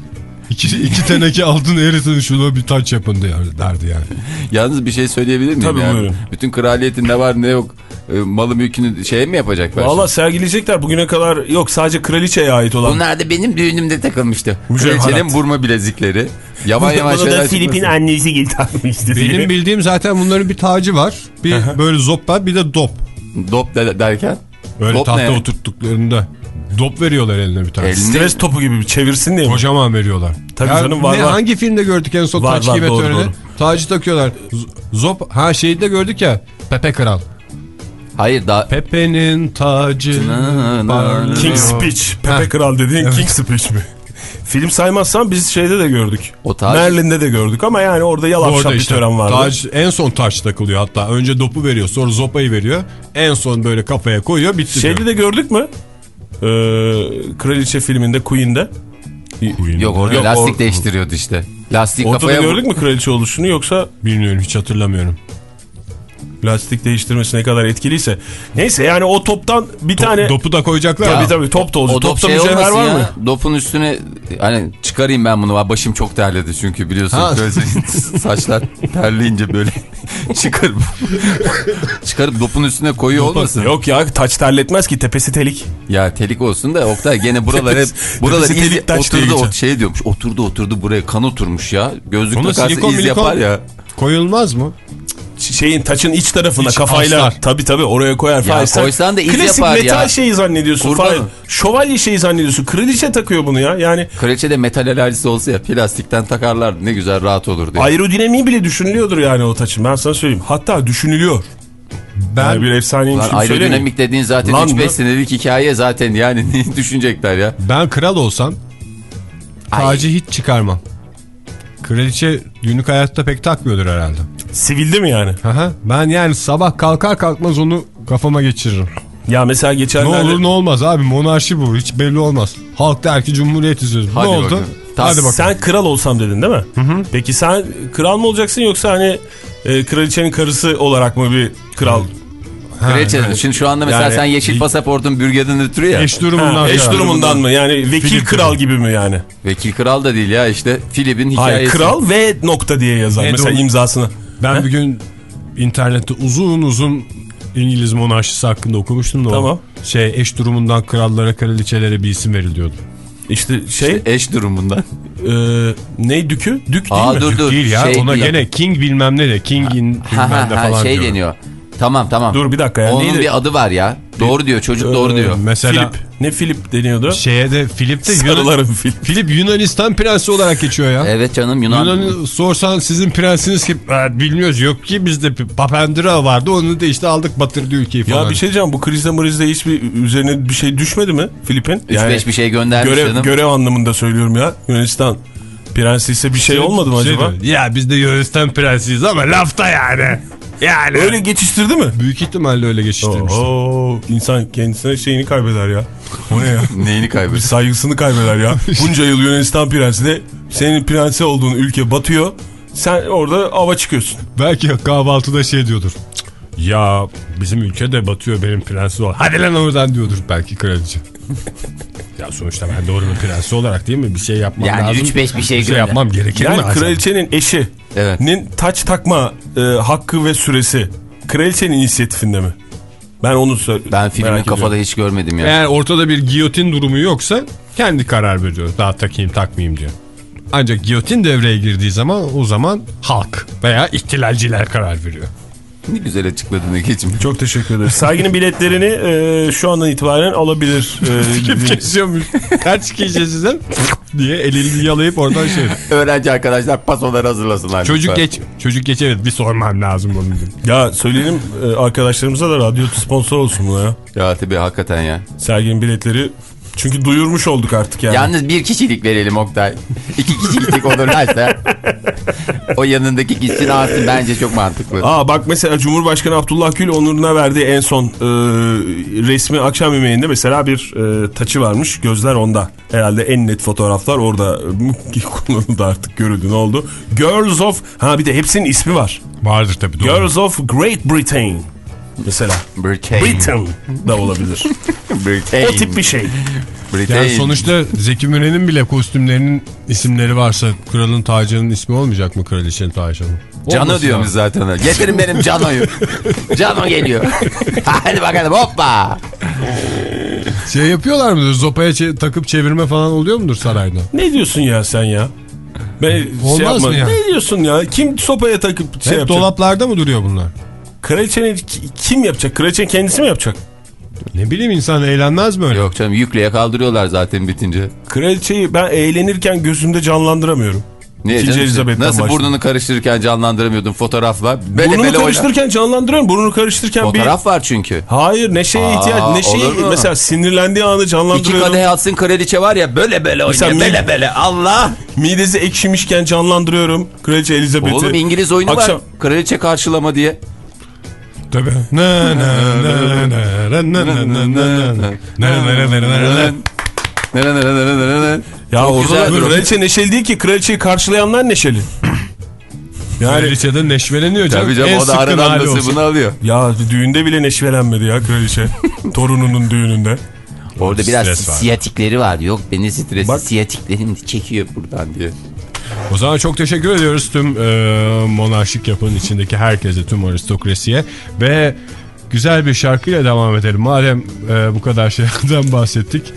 İki, iki teneke altın eritin şuna bir taç yapın diye derdi yani. Yalnız bir şey söyleyebilir miyim? Tabii, yani? buyurun. Bütün kraliyetin ne var ne yok. e, malı mülkünü şey mi yapacaklar? Valla sergileyecekler bugüne kadar yok sadece kraliçeye ait olan. Bunlar da benim düğünümde takılmıştı. Mücevherat. Kraliçenin burma bilezikleri. Yavan yavan Bunu da Filip'in annesi gibi takmıştı. Benim bildiğim zaten bunların bir tacı var. Bir böyle zoppa bir de dop. Dop de- derken. Böyle Dop tahta ne? oturttuklarında dop veriyorlar eline bir tane. Elinde- Stres topu gibi bir çevirsin diye mi? Kocaman veriyorlar. Tabii Ya canım, var, ne, var. Hangi filmde gördük en son Var, taç giyme töreni? Tacı takıyorlar. Zop ha şeyi de gördük ya. Pepe Kral. Hayır daha Pepe'nin tacı. King Speech. Pepe. Kral dediğin King Speech mi? Film saymazsan biz şeyde de gördük. O tac- Merlin'de de gördük ama yani orada yalap Orada şap bir işte tören vardı. taç, en son taç takılıyor hatta. Önce dopu veriyor sonra zopayı veriyor. En son böyle kafaya koyuyor bitti Şeyde diyor. de gördük mü? Ee, Kraliçe filminde Queen'de. yok orada Yok, lastik or- değiştiriyordu işte. Lastik Orada da kafaya gördük mü kraliçe oluşunu yoksa Bilmiyorum hiç hatırlamıyorum. Lastik değiştirmesi ne kadar etkiliyse. Neyse yani o toptan bir Top- tane... Dopu da koyacaklar. Tabii tabii top da olacak. O dop Topta şey mücevher olmasın var ya. mı? Dopun üstüne hani çıkarayım ben bunu. Başım çok terledi çünkü biliyorsun. Ha. Böyle [laughs] saçlar terleyince böyle [laughs] çıkarıp çıkarıp dopun üstüne koyuyor olmasın? Yok ya taç terletmez ki tepesi telik. Ya telik olsun da Oktay gene [laughs] buralar hep buralar tepesi iz, telik oturdu o şey diyormuş. Oturdu oturdu buraya kan oturmuş ya. Gözlük Ona takarsa silikon iz yapar ya. Koyulmaz mı? Şeyin taçın iç tarafına İç kafayla astar. tabii tabii oraya koyar. Sen koysan da iz Klasik yapar metal ya. şeyi zannediyorsun. Fahir. Şövalye şeyi zannediyorsun. Kraliçe takıyor bunu ya. Yani Kraliçede metal alerjisi olsa ya plastikten takarlar ne güzel rahat olur diye. aerodinamiği bile düşünülüyordur yani o taçın. Ben sana söyleyeyim. Hatta düşünülüyor. Ben Yani bir efsaneyim söyleyeyim. aerodinamik dediğin zaten Lan 3-5 mı? senelik hikaye zaten yani [laughs] ne düşünecekler ya. ben kral olsam tacı hiç çıkarmam. Kraliçe günlük hayatta pek takmıyordur herhalde. Sivilde mi yani? Aha, ben yani sabah kalkar kalkmaz onu kafama geçiririm. Ya mesela Ne geçenlerde... olur ne olmaz abi monarşi bu hiç belli olmaz. Halk der ki cumhuriyet istiyoruz. Ne Hadi oldu? bakalım. Tas- Hadi bakalım. Sen kral olsam dedin değil mi? Peki sen kral mı olacaksın yoksa hani e, kraliçenin karısı olarak mı bir kral? Kraliçe. Şimdi şu anda mesela Yani- sen yeşil pasaportun bürgeden ötürü ya. Eş durumundan. Ha, eş durumundan mı? Yani vekil Filip kral gibi mi yani? Vekil kral da değil ya işte Filip'in Hayır hikayesi. kral ve nokta diye yazar Ne mesela doğru. imzasını. Ben bir gün internette uzun uzun İngiliz monarşisi hakkında okumuştum da o Tamam. şey eş durumundan krallara kraliçelere bir isim veriliyordu. İşte şey Eş durumundan. [laughs] e, ne dükü? Dük değil Aa mi? dur dur. Değil ya Şey ona gene king bilmem ne de king'in Ha, bilmem ne ha, ha, falan şey diyor. deniyor. Tamam tamam. Dur bir dakika ya. Onun neydi? bir adı var ya. Doğru diyor çocuk doğru Ee, diyor. Mesela Filip. Ne Filip deniyordu? şeye de Filip de Yunan, Filip. Filip Yunanistan prensi olarak geçiyor ya. Evet canım Yunan. Yunan'ı sorsan sizin prensiniz ki "Ha, bilmiyoruz yok ki bizde bir Papandreou vardı onu da işte aldık batırdı ülkeyi falan. Ya bir şey diyeceğim bu krizde mrizde hiçbir üzerine bir şey düşmedi mi Filip'in? 3-5 bir şey göndermiş görev, canım. görev anlamında söylüyorum ya. Yunanistan prensi ise bir şey olmadı mı Şey acaba? diyor, ya biz de Yunanistan prensiyiz ama lafta yani. Yani. Öyle geçiştirdi mi? Büyük ihtimalle öyle geçiştirmiş. Oo, insan kendisine şeyini kaybeder ya. O ne ya? [laughs] Neyini kaybetsin? saygısını kaybeder ya. [laughs] Bunca yıl Yunanistan prensi de senin prensi olduğun ülke batıyor. Sen orada ava çıkıyorsun. Belki kahvaltıda şey diyordur. "Cık, Ya bizim ülke de batıyor benim prensi ol. Hadi lan oradan diyordur belki kraliçe. [laughs] ya sonuçta ben de oranın prensi olarak değil mi? Bir şey yapmam Yani lazım. 3-5 bir şey bir şey gönder. yapmam gerekir mi? Yani kraliçenin eşi Evet. nin taç takma e, hakkı ve süresi kraliçenin inisiyatifinde mi? Ben onu. Ben filmi kafada hiç görmedim ya. Eğer ortada bir giyotin durumu yoksa kendi karar veriyor. Daha takayım takmayayım diyor. Ancak giyotin devreye girdiği zaman o zaman halk veya ihtilalciler karar veriyor. Ne güzel açıkladın Ege'cim. Çok teşekkür ederiz. Serginin biletlerini e, şu andan itibaren alabilir. E, [laughs] kesiyormuş? Kaç kişi sizden? diye elini yalayıp oradan şey. Öğrenci arkadaşlar pasoları hazırlasınlar. Çocuk lütfen. geç. Çocuk geç evet bir sormam lazım dedim. ya söyleyelim e, arkadaşlarımıza da radyo sponsor olsun buna ya. Ya tabii hakikaten ya. Serginin biletleri çünkü duyurmuş olduk artık yani. Yalnız bir kişilik verelim Oktay. İki kişilik olurlarsa [laughs] o yanındaki gitsin alsın bence çok mantıklı. Aa bak mesela Cumhurbaşkanı Abdullah Gül onuruna verdiği en son e, resmi akşam yemeğinde mesela bir e, taçı varmış. Gözler onda. Herhalde en net fotoğraflar orada e, [laughs] kullanıldı artık görüldü ne oldu. Girls of ha bir de hepsinin ismi var. Vardır tabii doğru. Girls of Great Britain. Mesela. Britain. Britain da olabilir. [laughs] Britain. o tip bir şey. Britain. Yani sonuçta Zeki Müren'in bile kostümlerinin isimleri varsa kralın tacının ismi olmayacak mı kraliçenin tacının? Cano diyormuş zaten. Getirin benim Cano'yu. [laughs] Cano geliyor. [laughs] Hadi bakalım hoppa. Şey yapıyorlar mıdır? Zopaya takıp çevirme falan oluyor mudur sarayda? Ne diyorsun ya sen ya? Ben Olmaz şey yapma. mı ya? Ne diyorsun ya? Kim sopaya takıp şey Hep yapacak? dolaplarda mı duruyor bunlar? Kraliçenin ki- kim yapacak? Kraliçenin kendisi mi yapacak? Ne bileyim insan eğlenmez mi öyle? Yok canım yükleye kaldırıyorlar zaten bitince. Kraliçeyi ben eğlenirken gözümde canlandıramıyorum. Niye İkinci canım? Elizabeth'ten Nasıl başlıyor. burnunu karıştırırken canlandıramıyordun fotoğrafla? Böyle burnunu oyna- karıştırırken canlandırıyorum. Burnunu karıştırırken Fotoğraf var çünkü. bir... Hayır neşeye Aa, ihtiyaç. Neşeyi mesela sinirlendiği anı İki canlandırıyorum. kadeh atsın kraliçe var ya böyle böyle Mesela oynuyor. mi- Böyle böyle Allah. Midesi ekşimişken canlandırıyorum. Kraliçe Elizabeth'i. Oğlum İngiliz oyunu Akşam- var. Kraliçe karşılama diye. Tabii. Na na na na Nere nere nere nere nere. Ya Çok orada kraliçe neşeli değil ki kraliçeyi karşılayanlar neşeli. Yani kraliçede neşveleniyor canım. Tabii canım en o da aradan nasibini alıyor. Ya düğünde bile neşvelenmedi ya kraliçe. Torununun düğününde. Orada biraz siyatikleri var. var. Yok beni stresi Bak, siyatiklerim çekiyor buradan diye. O zaman çok teşekkür ediyoruz tüm e, monarşik yapının içindeki herkese, tüm aristokrasiye ve güzel bir şarkıyla devam edelim. Madem e, bu kadar şeyden [laughs] bahsettik.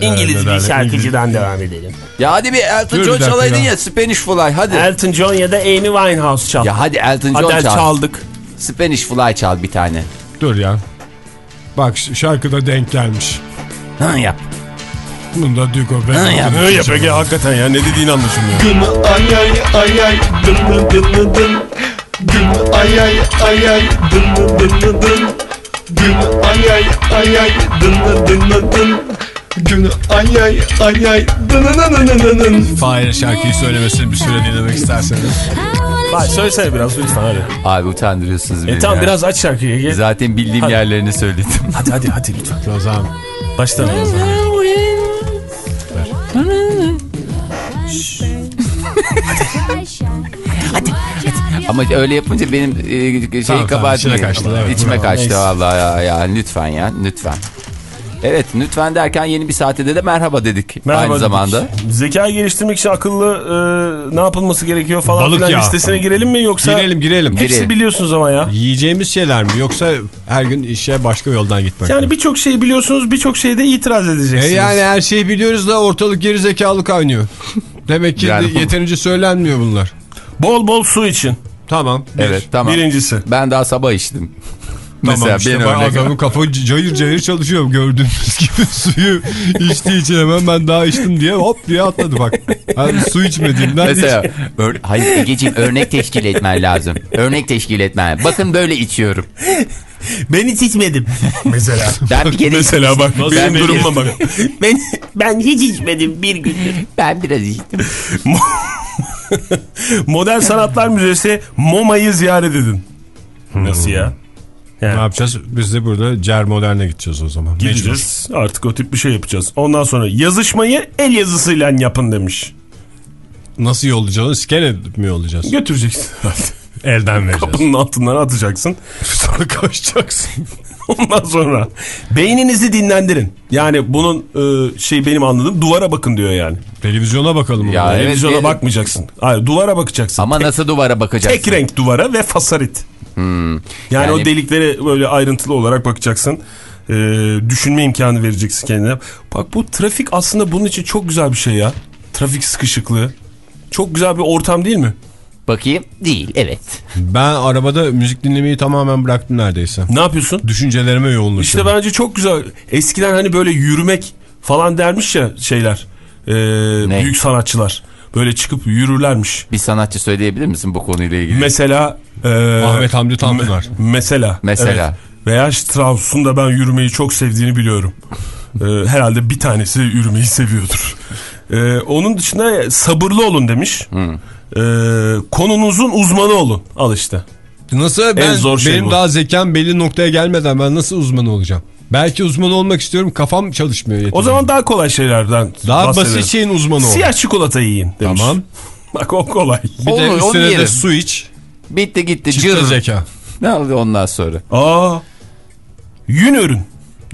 e, İngiliz bir şarkıcıdan devam edelim. Ya hadi bir Elton Dur bir John dakika çalaydın ya. ya. Spanish Fly hadi. Elton John ya da Amy Winehouse çal. ya hadi Elton John Adele çal. çaldık. Spanish Fly çal bir tane. Dur ya. Bak şarkıda denk gelmiş. Hı yap. Bunda Duke of Ha, ya. Edinburgh. Ne yapıyor ki hakikaten ya ne dediğini anlaşılmıyor. Gını ay ay ay ay dın dın dın dın Gını ay ay ay ay dın dın dın dın Gını ay ay ay ay dın dın dın dın Dın ay ay ay ay. Dınınınınının. Fahir şarkıyı söylemesini bir süre dinlemek isterseniz. Bak söylesene biraz lütfen hadi. Abi utandırıyorsunuz beni. E tamam ya. biraz aç şarkıyı. Zaten bildiğim Hadi. yerlerini söyledim. Hadi hadi hadi lütfen. O zaman Baştan o zaman. Ama öyle yapınca benim e, şey Tamam, tamam, kabahatim. içine kaçtı, evet. İçime Bravo, kaçtı vallahi ya, ya. Lütfen ya lütfen. Evet lütfen derken yeni bir saate de merhaba dedik Merhaba aynı dedik. zamanda. Zekayı geliştirmek için akıllı e, ne yapılması gerekiyor falan Balık filan listesine girelim mi yoksa? girelim girelim. Hepsi Girelim. biliyorsunuz ama ya. Yiyeceğimiz şeyler mi yoksa her gün işe başka yoldan gitmek mi? Yani birçok şeyi biliyorsunuz birçok şeyde itiraz E edeceksiniz. yani her şeyi biliyoruz da ortalık geri zekalı kaynıyor. [laughs] Demek ki Yani- de yeterince söylenmiyor bunlar. Bol bol su için. Tamam. bir. Evet tamam. Birincisi. Ben daha sabah içtim. Tamam Mesela işte bak örnek adamın kafa cayır cayır çalışıyor gördüğünüz [laughs] gibi suyu içtiği için hemen ben daha içtim diye hop diye atladı bak. Ben su içmediğimden Mesela hiç... ör- hayır Ege'ciğim örnek teşkil etmen lazım. Örnek teşkil etmen. Bakın böyle içiyorum. Ben hiç içmedim. Mesela. Ben bir kere Mesela bak Ben benim durumuma bak. ben ben hiç içmedim bir gündür. Ben biraz içtim. Modern Sanatlar Müzesi MoMA'yı ziyaret edin. Nasıl ya? Ne Yani yapacağız? Biz de burada Cer Modern'e gideceğiz o zaman. Mecbur. gideceğiz. Artık o tip bir şey yapacağız. Ondan sonra yazışmayı el yazısıyla yapın demiş. Nasıl yollayacağız? Scan mi yollayacağız? Götüreceksin. [laughs] Elden vereceğiz. Kapının altından atacaksın. [laughs] Sonra kaçacaksın. [laughs] Ondan sonra beyninizi dinlendirin. Yani bunun e, şey benim anladığım duvara bakın diyor yani. Televizyona bakalım. Ya evet, Televizyona evet. bakmayacaksın. Hayır duvara bakacaksın. Ama nasıl duvara bakacaksın? Tek renk duvara ve fasarit. Yani, Yani- o deliklere böyle ayrıntılı olarak bakacaksın. Ee, düşünme imkanı vereceksin kendine. Bak bu trafik aslında bunun için çok güzel bir şey ya. Trafik sıkışıklığı. Çok güzel bir ortam değil mi? Bakayım. Değil evet. Ben arabada müzik dinlemeyi tamamen bıraktım neredeyse. Ne yapıyorsun? Düşüncelerime yoğunlaşıyorum. İşte bence çok güzel. Eskiden hani böyle yürümek falan dermiş ya şeyler. Ne? büyük sanatçılar. Böyle çıkıp yürürlermiş. Bir sanatçı söyleyebilir misin bu konuyla ilgili? Mesela e, Ahmet Hamdi Tanpınar. me- mesela. Mesela. Evet. Veya Strauss'un da ben yürümeyi çok sevdiğini biliyorum. Ee, herhalde bir tanesi yürümeyi seviyordur. Ee, onun dışında sabırlı olun demiş. Ee, konunuzun uzmanı olun. Al işte. Nasıl? Ben, zor şey benim bu. daha zekam belli noktaya gelmeden ben nasıl uzman olacağım? Belki uzman olmak istiyorum kafam çalışmıyor. O yeterince. zaman daha kolay şeylerden daha basit şeyin uzmanı ol. Siyah çikolata yiyin demiş. Tamam. [laughs] Bak o kolay. Bir Onu- de üstüne de su iç. Bitti gitti. Cır. zeka. Ne oldu ondan sonra? Aa. Yün örün.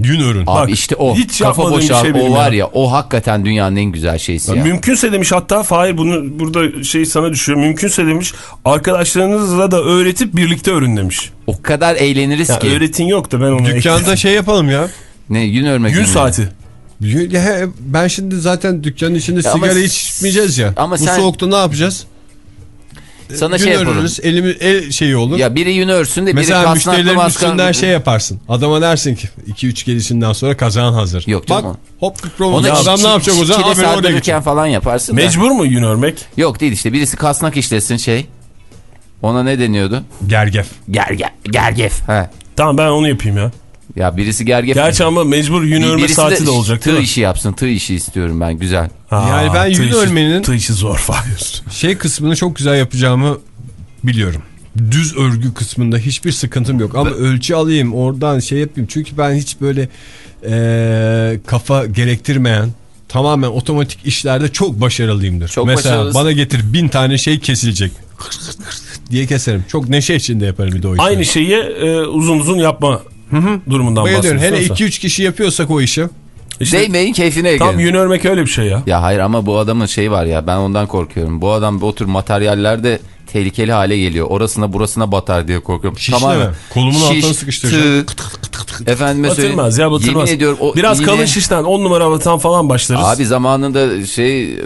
Yün örün. Abi Bak, işte o. hiç Kafa boşal. şey o var ya. ya. O hakikaten dünyanın en güzel şeysi ya. Mümkünse demiş hatta Fahir bunu burada şey sana düşüyor. Mümkünse demiş arkadaşlarınızla da öğretip birlikte örün demiş. O kadar eğleniriz Ya ki. öğretin yok da ben onu Dükkanda şey yapalım ya. Ne yün örmek Gün saati. Ya ben şimdi zaten dükkanın içinde Ya ama sigara s- içmeyeceğiz ya. ama Bu sen- soğukta ne yapacağız? Sana Gün şey yapalım. öreriz. Elimi, el şeyi olur. Ya biri yün örsün de biri Mesela kasnaklı müşterilerin maskan. üstünden şey yaparsın. Adama dersin ki 2-3 gelişinden sonra kazan hazır. Yok canım. Bak hop bir Onu promosyon. Adam ne yapacak o zaman? çile sardırırken falan yaparsın da. Mecbur mu yün örmek? Yok değil işte birisi kasnak işlesin şey. Ona ne deniyordu? Gergef. Gerge, gergef. He. Tamam ben onu yapayım ya. Ya birisi gergef. Gerçi ama mecbur yün örme birisi saati de olacak Tığ değil mi? işi yapsın. Tığ işi istiyorum ben. Güzel. Yani ben tığ yün işi- örmenin- Tığ işi zor Fahir. Şey kısmını çok güzel yapacağımı biliyorum. Düz örgü kısmında hiçbir sıkıntım yok. Ama ölçü alayım oradan şey yapayım. Çünkü ben hiç böyle eee, kafa gerektirmeyen tamamen otomatik işlerde çok başarılıyımdır. Çok Mesela başarılısın. bana getir bin tane şey kesilecek. diye keserim. Çok neşe içinde yaparım bir de o işi. Aynı şeyi e, uzun uzun yapma durumundan Bayılıyorum. bahsediyorsun. Hele sen. 2-3 kişi yapıyorsak o işi. İşte Değmeyin keyfine tam gelin. yün örmek öyle bir şey ya. Ya hayır ama bu adamın şeyi var ya ben ondan korkuyorum. Bu adam o tür materyallerde tehlikeli hale geliyor. Orasına burasına batar diye korkuyorum. Şişle mi? Kolumun altına sıkıştıracağım. tığ, Efendime söyleyeyim. Batırmaz ya batırmaz. Yemin ediyorum o Biraz iğne- kalın şişten 10 numara batan falan başlarız. Abi zamanında şey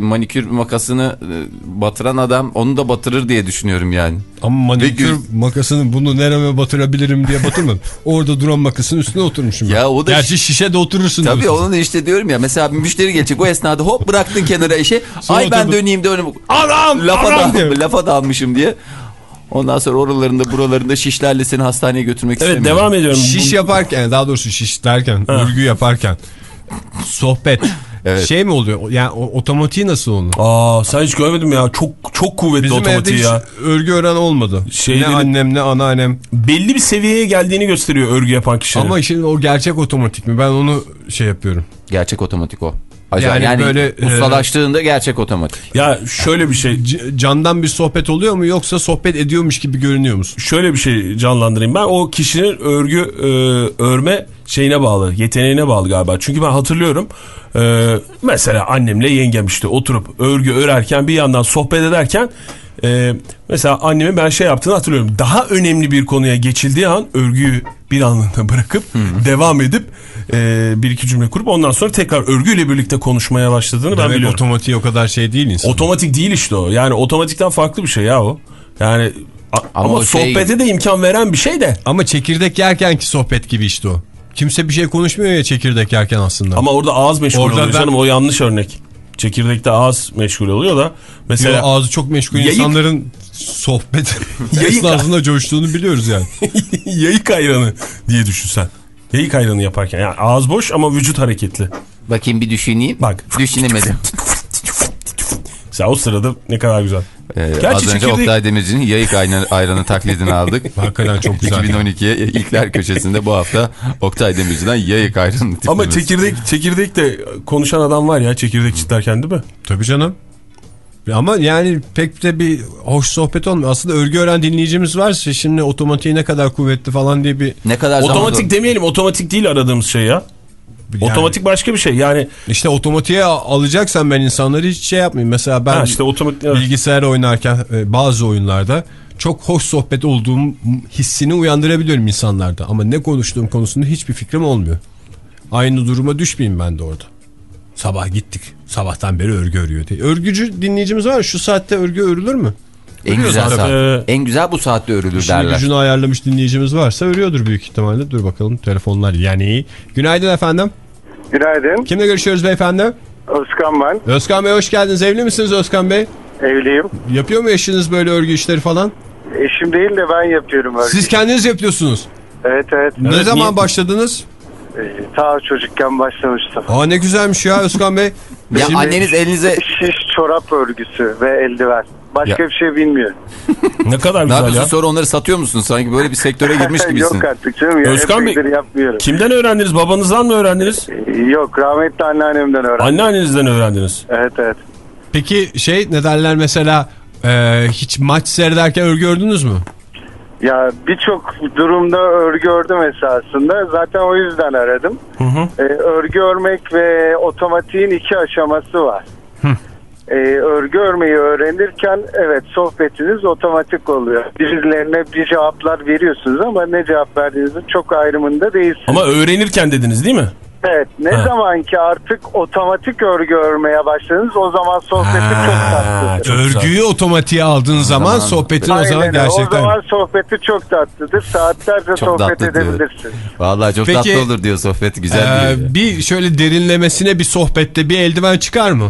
manikür makasını e, batıran adam onu da batırır diye düşünüyorum yani. Ama manikür Ve makasını bunu nereme batırabilirim diye batırmadım. [laughs] Orada duran makasın üstüne oturmuşum. ben. Ya o da- Gerçi şişe de oturursun Tabii diyorsun. onu da işte diyorum ya mesela bir müşteri gelecek o esnada hop bıraktın kenara işe Sonra ay ben döneyim döneyim Anam! lafa, anam da, diye. lafa dalmışım diye. Ondan sonra oralarında buralarında şişlerle seni hastaneye götürmek evet istemiyorum. devam ediyorum. Şiş yaparken daha doğrusu şiş derken örgü yaparken Sohbet. [laughs] Evet. Şey mi oluyor? Yani o- otomatiği nasıl onun? Aa sen hiç görmedim ya. Çok çok kuvvetli Bizim otomatiği ya. örgü ören olmadı. Şeyleri- Ne annem ne anneannem. Belli bir seviyeye geldiğini gösteriyor örgü yapan kişilerin. Ama şimdi o gerçek otomatik mi? Ben onu şey yapıyorum. Gerçek otomatik o. Acayip. Yani Yani, böyle, e, ustalaştığında gerçek otomatik. Ya şöyle bir şey. C- candan bir sohbet oluyor mu yoksa sohbet ediyormuş gibi görünüyor musun? Şöyle bir şey canlandırayım ben. O kişinin örgü e, örme şeyine bağlı, yeteneğine bağlı galiba. Çünkü ben hatırlıyorum. e, mesela annemle yengem işte oturup örgü örerken bir yandan sohbet ederken e, mesela annemin ben şey yaptığını hatırlıyorum. Daha önemli bir konuya geçildiği an örgüyü bir anlığına [laughs] bırakıp devam edip e, bir iki cümle kurup ondan sonra tekrar örgüyle birlikte konuşmaya başladığını ben Demek biliyorum. otomatiği o kadar şey değil insan. Otomatik değil işte o. Yani otomatikten farklı bir şey ya o. Yani ama, o şey- sohbete de imkan veren bir şey de. Ama çekirdek yerken ki sohbet gibi işte o. Kimse bir şey konuşmuyor ya çekirdek yerken aslında. Ama orada ağız meşgul Orada oluyor ben- canım o yanlış örnek. Çekirdekte ağız meşgul oluyor da. Mesela Yo, ağzı çok meşgul Yayık- insanların sohbet [laughs] Yayık- esnasında coştuğunu biliyoruz yani. [laughs] yayık ayranı diye düşünsen. Yayık ayranı yaparken yani ağız boş ama vücut hareketli. Bakayım bir düşüneyim. Bak. Düşünemedim. [laughs] Mesela o sırada ne kadar güzel. Ee, Gerçi az önce çekirdek- Oktay Demirci'nin yayık ayranı, ayranı taklidini aldık. [laughs] Hakikaten çok güzel. 2012'ye ilkler köşesinde bu hafta Oktay Demirci'den yayık ayranı Ama tiplemesi. çekirdek çekirdek de konuşan adam var ya çekirdek çitlerken değil mi? Tabii canım. Ama yani pek de bir hoş sohbet olmuyor. Aslında örgü öğren dinleyicimiz varsa şimdi otomatiği ne kadar kuvvetli falan diye bir... Ne kadar zaman Otomatik demeyelim otomatik değil aradığımız şey ya. Yani Otomatik başka bir şey yani. işte otomatiğe alacaksan ben insanları hiç şey yapmayayım. Mesela ben Ha işte otomatik. evet. bilgisayar oynarken e, bazı oyunlarda çok hoş sohbet olduğum hissini uyandırabiliyorum insanlarda. Ama ne konuştuğum konusunda hiçbir fikrim olmuyor. Aynı duruma düşmeyeyim ben de orada. Sabah gittik. Sabahtan beri örgü örüyor diye. Örgücü dinleyicimiz var. Şu saatte örgü örülür mü? En güzel saat. Ee, En güzel bu saatte örülür İşini derler. gücünü ayarlamış dinleyicimiz varsa örüyordur büyük ihtimalle. Dur bakalım telefonlar yani. Günaydın efendim. Günaydın. Kimle görüşüyoruz beyefendi? Özkan ben. Özkan Bey hoş geldiniz. Evli misiniz Özkan Bey? Evliyim. Yapıyor mu eşiniz böyle örgü işleri falan? Eşim değil de ben yapıyorum örgü. Siz kendiniz yapıyorsunuz. Evet evet. ne Evet, zaman niye- başladınız? Ee, ta çocukken başlamıştım. Aa ne güzelmiş ya Özkan Bey. Ya Şimdi- anneniz elinize Şiş çorap örgüsü ve eldiven. Başka Ya. bir şey bilmiyorum. [laughs] ne kadar ne güzel yapıyorsun ya. sonra onları satıyor musun? Sanki böyle bir sektöre [laughs] girmiş gibisin. Yok artık canım ya. Özkan Bey- yapmıyorum. Kimden öğrendiniz? Babanızdan mı öğrendiniz? Ee, Yok rahmetli anneannemden öğrendim. Anneannenizden öğrendiniz. Evet evet. Peki şey ne derler mesela e, hiç maç seyrederken örgü ördünüz mü? Ya birçok durumda örgü ördüm esasında. Zaten o yüzden aradım. Ee, örgü örmek ve otomatiğin iki aşaması var. Ee, örgü örmeyi öğrenirken evet sohbetiniz otomatik oluyor. Birilerine bir cevaplar veriyorsunuz ama ne cevap verdiğinizin çok ayrımında değilsiniz. Ama öğrenirken dediniz değil mi? Evet ne Ha. zaman ki artık otomatik örgü örmeye başladınız o zaman sohbeti çok tatlıdır. çok güzel. Örgüyü otomatiğe aldığın zaman zaman- sohbetin o Aynen zaman öyle. gerçekten. O zaman sohbeti çok tatlıdır. Saatlerce Çok sohbet tatlı diyor. edebilirsiniz. Vallahi çok Peki, tatlı olur diyor sohbet güzel Ee, diyor. bir şöyle derinlemesine bir sohbette bir eldiven çıkar mı?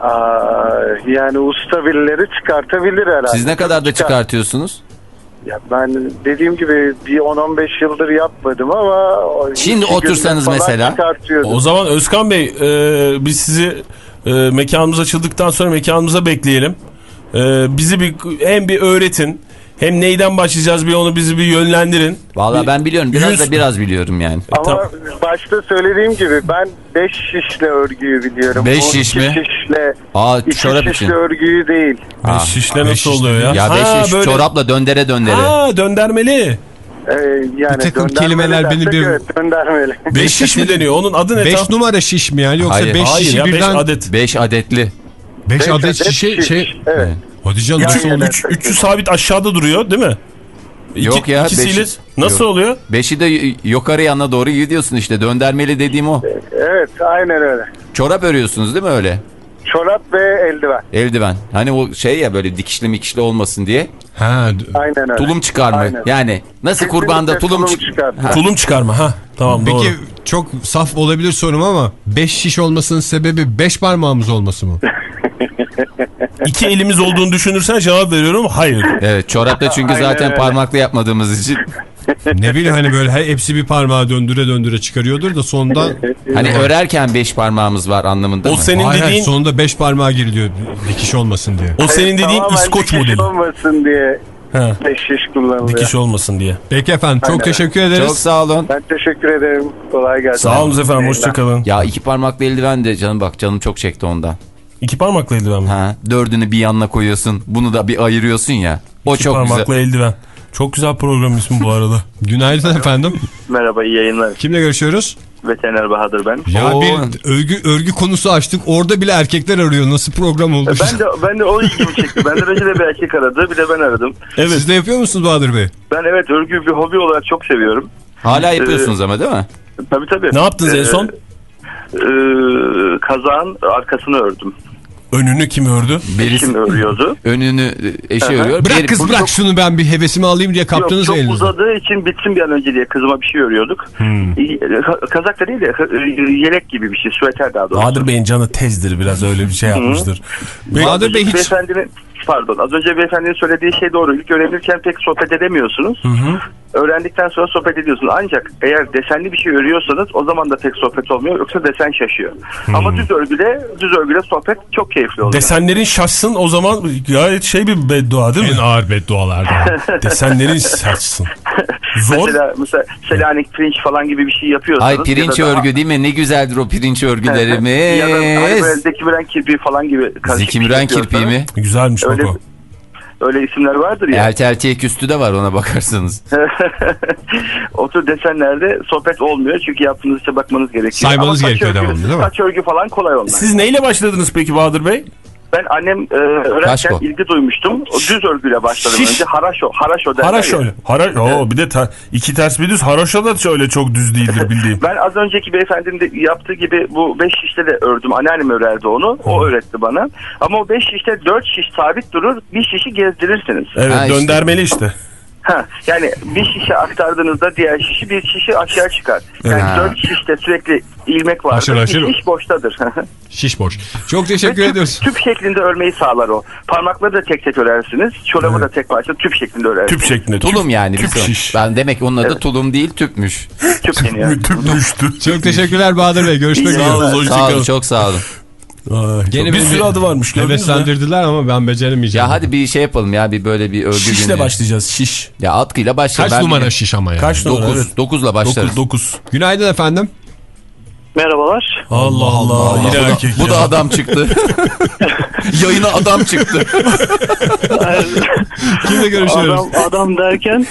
Aa, yani usta birileri çıkartabilir herhalde. Siz ne kadar da Çıkar. çıkartıyorsunuz? Ya ben dediğim gibi bir 10-15 yıldır yapmadım ama Şimdi otursanız mesela. O zaman Özkan Bey e, biz sizi e, mekanımız açıldıktan sonra mekanımıza bekleyelim. E, bizi bir hem bir öğretin hem neyden başlayacağız bir onu bizi bir yönlendirin. Vallahi Bir- ben biliyorum. Biraz yüz- da biraz biliyorum yani. Ama Tamam. başta söylediğim gibi ben 5 şişle örgüyü biliyorum. Beş O şiş iki mi? Şişle, Aa iki çorap şişle için. örgüyü değil. Beş şişle nasıl beş oluyor ya? Ya beş Ha, şiş böyle- çorapla döndere döndere. Ha döndermeli. Ee, yani Bir takım döndermeli kelimeler beni bir- Evet, döndermeli. Beş şiş mi deniyor? Onun adı ne 5 tam? numara şiş mi yani yoksa Hayır. 5 Hayır şişi ya 5 birden adet. 5 adetli. 5 Beş adet, adet şişe şiş. şey Evet. Hadi canım Yani nasıl evet. olur? Üç, üçü sabit aşağıda duruyor değil mi? İki, Yok ya, ikisiyle beşi- nasıl Yok. oluyor? Beşi de yukarı yanına doğru gidiyorsun işte. Döndermeli dediğim o. Evet aynen öyle. Çorap örüyorsunuz değil mi öyle? Çorap ve eldiven. Eldiven. Hani o şey ya böyle dikişli mikişli olmasın diye. Ha, Aynen öyle. Tulum çıkarma. Aynen. Yani nasıl Kesinlikle kurbanda tulum, tulum çık- çıkar. Ha. Tulum çıkarma ha. Tamam Peki doğru. çok saf olabilir sorum ama 5 şiş olmasının sebebi 5 parmağımız olması mı? [laughs] İki elimiz olduğunu düşünürsen cevap veriyorum. Hayır. Evet çorapta çünkü Aynen zaten öyle. parmakla yapmadığımız için Ne bileyim hani böyle he- hepsi bir parmağı döndüre döndüre çıkarıyordur da sonunda... Hani örerken beş parmağımız var anlamında O mı? senin Hayır, dediğin sonunda beş parmağı giriliyor dikiş olmasın diye. o senin dediğin Tamamen İskoç dikiş modeli. olmasın diye beş şiş kullanılıyor. dikiş olmasın diye. Peki efendim çok teşekkür ederiz. Çok sağ olun. Ben teşekkür ederim. Kolay gelsin. Sağ olun efendim hoşçakalın. Ya iki parmaklı eldiven de canım bak canım çok çekti ondan. İki parmaklı eldiven mi? Ha, dördünü bir yanına koyuyorsun. Bunu da bir ayırıyorsun ya. O İki çok parmaklı güzel. eldiven. Çok güzel program ismi bu arada. [laughs] Günaydın efendim. Merhaba iyi yayınlar. Kimle görüşüyoruz? Veteriner Bahadır ben. Ya Oo. bir örgü, örgü konusu açtık. Orada bile erkekler arıyor. Nasıl program oldu? Ben de ben de o ilgimi çekti. Önce de bir erkek aradı. Bir de ben aradım. Evet. Siz de yapıyor musunuz Bahadır Bey? Ben evet örgü bir hobi olarak çok seviyorum. Hala yapıyorsunuz ama değil mi? Tabii tabii. Ne yaptınız en Ee, son? e, kazağın arkasını ördüm. Önünü kim ördü? Birisi Kim örüyordu? [laughs] önünü eşi örüyor. Bırak kız bırak çok- şunu ben bir hevesimi alayım diye kaptınız Yok, çok elinize. uzadığı için bitsin bir an önce diye kızıma bir şey örüyorduk. Hmm. E, ka- Kazak da değil de e, yelek gibi bir şey. Süveter daha doğrusu. Bahadır Bey'in canı tezdir biraz öyle bir şey yapmıştır. Be- Bahadır Bey hiç... Beyefendinin, pardon az önce beyefendinin söylediği şey doğru. İlk öğrenirken pek sohbet edemiyorsunuz. Öğrendikten sonra sohbet ediyorsunuz. Ancak eğer desenli bir şey örüyorsanız o zaman da pek sohbet olmuyor. Yoksa desen şaşıyor. Ama düz örgüde düz örgüde sohbet çok keyifli oluyor. Desenlerin şaşsın o zaman gayet şey bir beddua değil mi? En ağır beddualardan. [laughs] Desenlerin şaşsın. [laughs] Zor. Mesela, mesela Selanik pirinç falan gibi bir şey yapıyorsanız. Ay pirinç ya da daha- örgü değil mi? Ne güzeldir o pirinç [laughs] Ya da hani böyle örgülerimiz. Zeki Müren kirpiği falan gibi. Zeki şey Müren kirpiği mi? Güzelmiş bak Öyle, o. öyle isimler vardır ya. Elti eltiye küstü de var ona bakarsanız. [laughs] o tür desenlerde sohbet olmuyor çünkü yaptığınız işe bakmanız gerekiyor. Saymanız Ama gerekiyor devamlı, değil mi? Saç örgü falan kolay onlar. Siz neyle başladınız peki Bahadır Bey? Ben annem e, öğrenirken Kaşko. ilgi duymuştum. O düz örgüyle başladım Şiş. önce. Haraşo. Haraşo derler Haraşo. ya. Hara Oo, bir de ta- iki ters bir düz. Haraşo da şöyle çok düz değildir [laughs] bildiğim. Ben az önceki beyefendinin de yaptığı gibi bu beş şişte de ördüm. Anneannem örerdi onu. O öğretti bana. Ama o beş şişte dört şiş sabit durur. Bir şişi gezdirirsiniz. Evet Ha, işte. döndermeli işte. Ha, yani bir şişe aktardığınızda diğer şişi bir şişi aşağı çıkar. Yani Ha. dört şişte sürekli ilmek vardır. Haşır. Bir şiş boştadır. [laughs] Şiş boş. Çok Ve teşekkür tüp, ediyoruz. tüp şeklinde örmeyi sağlar o. Parmakları da tek tek örersiniz. Çorabı da tek parça tüp şeklinde örersiniz. Tüp şeklinde. Tulum tüp, yani. Tüp şiş. Ben demek onun adı Evet. tulum değil tüpmüş. Tüp deniyor. Tüp düştü. Çok teşekkürler Bahadır Bey. Görüşmek üzere. Sağ olun. Sağ Hoşçakalın. olun çok sağ olun. Gene bir sürü adı varmış gördünüz mü? Heveslendirdiler ama ben beceremeyeceğim. Ya hadi bir şey yapalım ya bir böyle bir örgü Şişle günü. başlayacağız şiş. Ya atkıyla başlayalım. Kaç Ben numara şiş ama ya? Kaç numara? Dokuz. Evet. Dokuzla başlarız. 9 9. Günaydın efendim. Merhabalar. Allah Allah. Yine bu, da, erkek bu ya. da adam çıktı. [laughs] Yayına adam çıktı. [laughs] Kimle görüşüyoruz? Adam, adam derken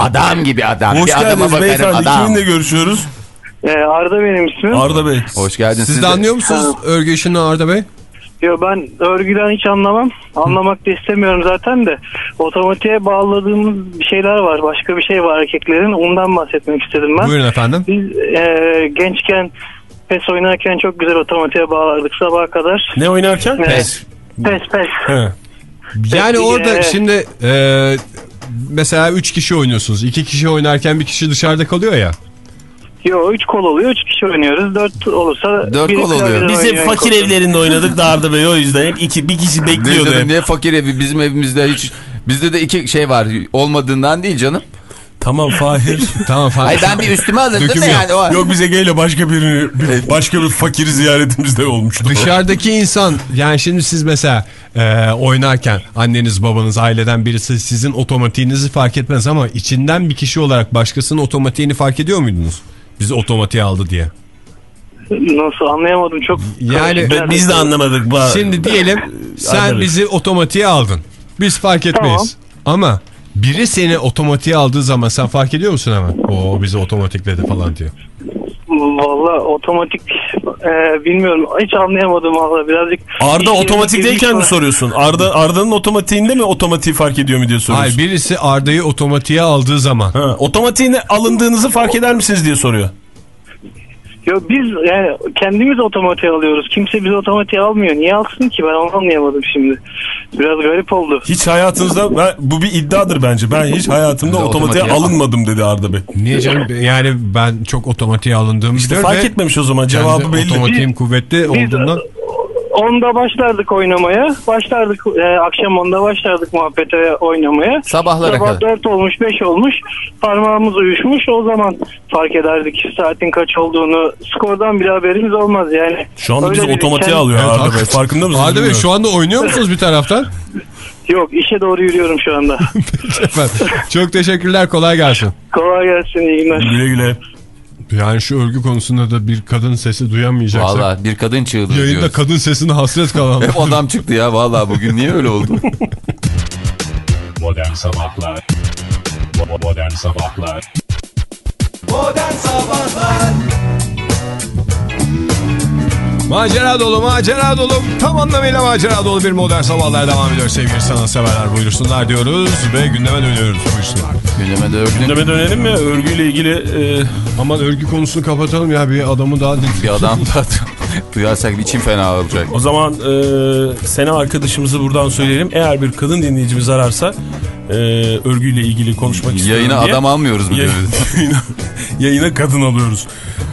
Adam gibi adam. Hoş bir adama geldiniz bakarım beyefendi. adam. Kiminle görüşüyoruz? E, Arda benim ismim. Arda Bey. Hoş geldin. Siz de anlıyor musunuz örgü işini Arda Bey? Yo, ben örgüden hiç anlamam. Anlamak da istemiyorum zaten de. Otomatiğe bağladığımız bir şeyler var. Başka bir şey var erkeklerin. Ondan bahsetmek istedim ben. Buyurun efendim. Biz e, gençken PES oynarken çok güzel otomatiğe bağlardık sabaha kadar. Ne oynarken? Evet. Pes. PES PES. He. Yani Peki, orada e, şimdi e, mesela 3 kişi oynuyorsunuz. 2 kişi oynarken bir kişi dışarıda kalıyor ya. Yo 3 kol oluyor. 3 kişi oynuyoruz. 4 olursa Dört biri kol oluyor. Biz hep fakir kol. evlerinde oynadık da Arda Bey o yüzden hep iki, bir kişi bekliyordu. canım, niye fakir evi bizim evimizde hiç bizde de iki şey var olmadığından değil canım. Tamam Fahir. [laughs] Tamam falan. Ay ben bir üstüme alırdım Döküm da yok. yani o Yok bize Ege'yle başka birini bir- başka bir fakiri ziyaretimizde olmuştu. Dışarıdaki insan yani şimdi siz mesela e, oynarken anneniz babanız aileden birisi sizin otomatiğinizi fark etmez ama içinden bir kişi olarak başkasının otomatiğini fark ediyor muydunuz? Bizi otomatiğe aldı diye. Nasıl anlayamadım çok. Yani Be- Biz de anlamadık. Şimdi diyelim sen Anladım. bizi otomatiğe aldın. Biz fark etmeyiz. Ama biri seni otomatiğe aldığı zaman sen fark ediyor musun hemen? O bizi otomatikledi falan diyor. Valla otomatik e, bilmiyorum hiç anlayamadım valla birazcık. Arda otomatikteyken mi soruyorsun? Arda Arda'nın otomatiğinde mi otomatiği fark ediyor mu diye soruyorsun? Hayır birisi Arda'yı otomatiğe aldığı zaman Ha, otomatiğine alındığınızı fark eder misiniz diye soruyor. Yo, biz yani kendimiz otomatiğe alıyoruz. Kimse bizi otomatiğe almıyor. Niye alsın ki ben onu anlayamadım şimdi. Biraz garip oldu. Hiç hayatınızda ben, bu bir iddiadır bence. Ben hiç hayatımda otomatiğe otomatiğe- alınmadım dedi Arda Bey. Niye canım? Yani ben çok otomatiğe alındığımı İşte fark etmemiş o zaman cevabı belli. Otomatiğim kuvvetli Biz olduğundan. Onda başlardık oynamaya. Başlardık e, akşam onda başlardık muhabbete oynamaya. Sabahlara Sabah kadar. 4 olmuş 5 olmuş parmağımız uyuşmuş o zaman fark ederdik saatin kaç olduğunu. Skordan bile haberimiz olmaz yani. Şu anda Öyle bizi otomatiğe imkan- alıyor Evet, Arda Bey. Farkında mısınız? Arda Bey şu anda oynuyor musunuz bir taraftan? [laughs] Yok işe doğru yürüyorum şu anda. [laughs] Efendim, çok teşekkürler kolay gelsin. Kolay gelsin iyi günler. Güle güle. Yani şu örgü konusunda da bir kadın sesi duyamayacaksak. Valla bir kadın çığlığı Yayında diyoruz. kadın sesine hasret kalan. Hep [laughs] adam çıktı ya valla bugün niye öyle oldu? Modern Sabahlar Modern Sabahlar Macera dolu macera dolu. Tam anlamıyla macera dolu bir modern sabahlar devam ediyor sevgili sanatseverler. Buyursunlar diyoruz ve gündeme dönüyoruz. Buyursunlar. Gündeme de örgü Gündeme dönelim mi? Örgüyle ilgili e, Aman örgü konusunu kapatalım ya. Bir adamı daha bir adam [laughs] da duyarsak içim fena olacak. o zaman e, Sena arkadaşımızı buradan söyleyelim. Eğer bir kadın dinleyicimiz ararsa e, örgüyle ilgili konuşmak istiyorum Yayına diye. adam almıyoruz mu [laughs] yayına, yayına kadın alıyoruz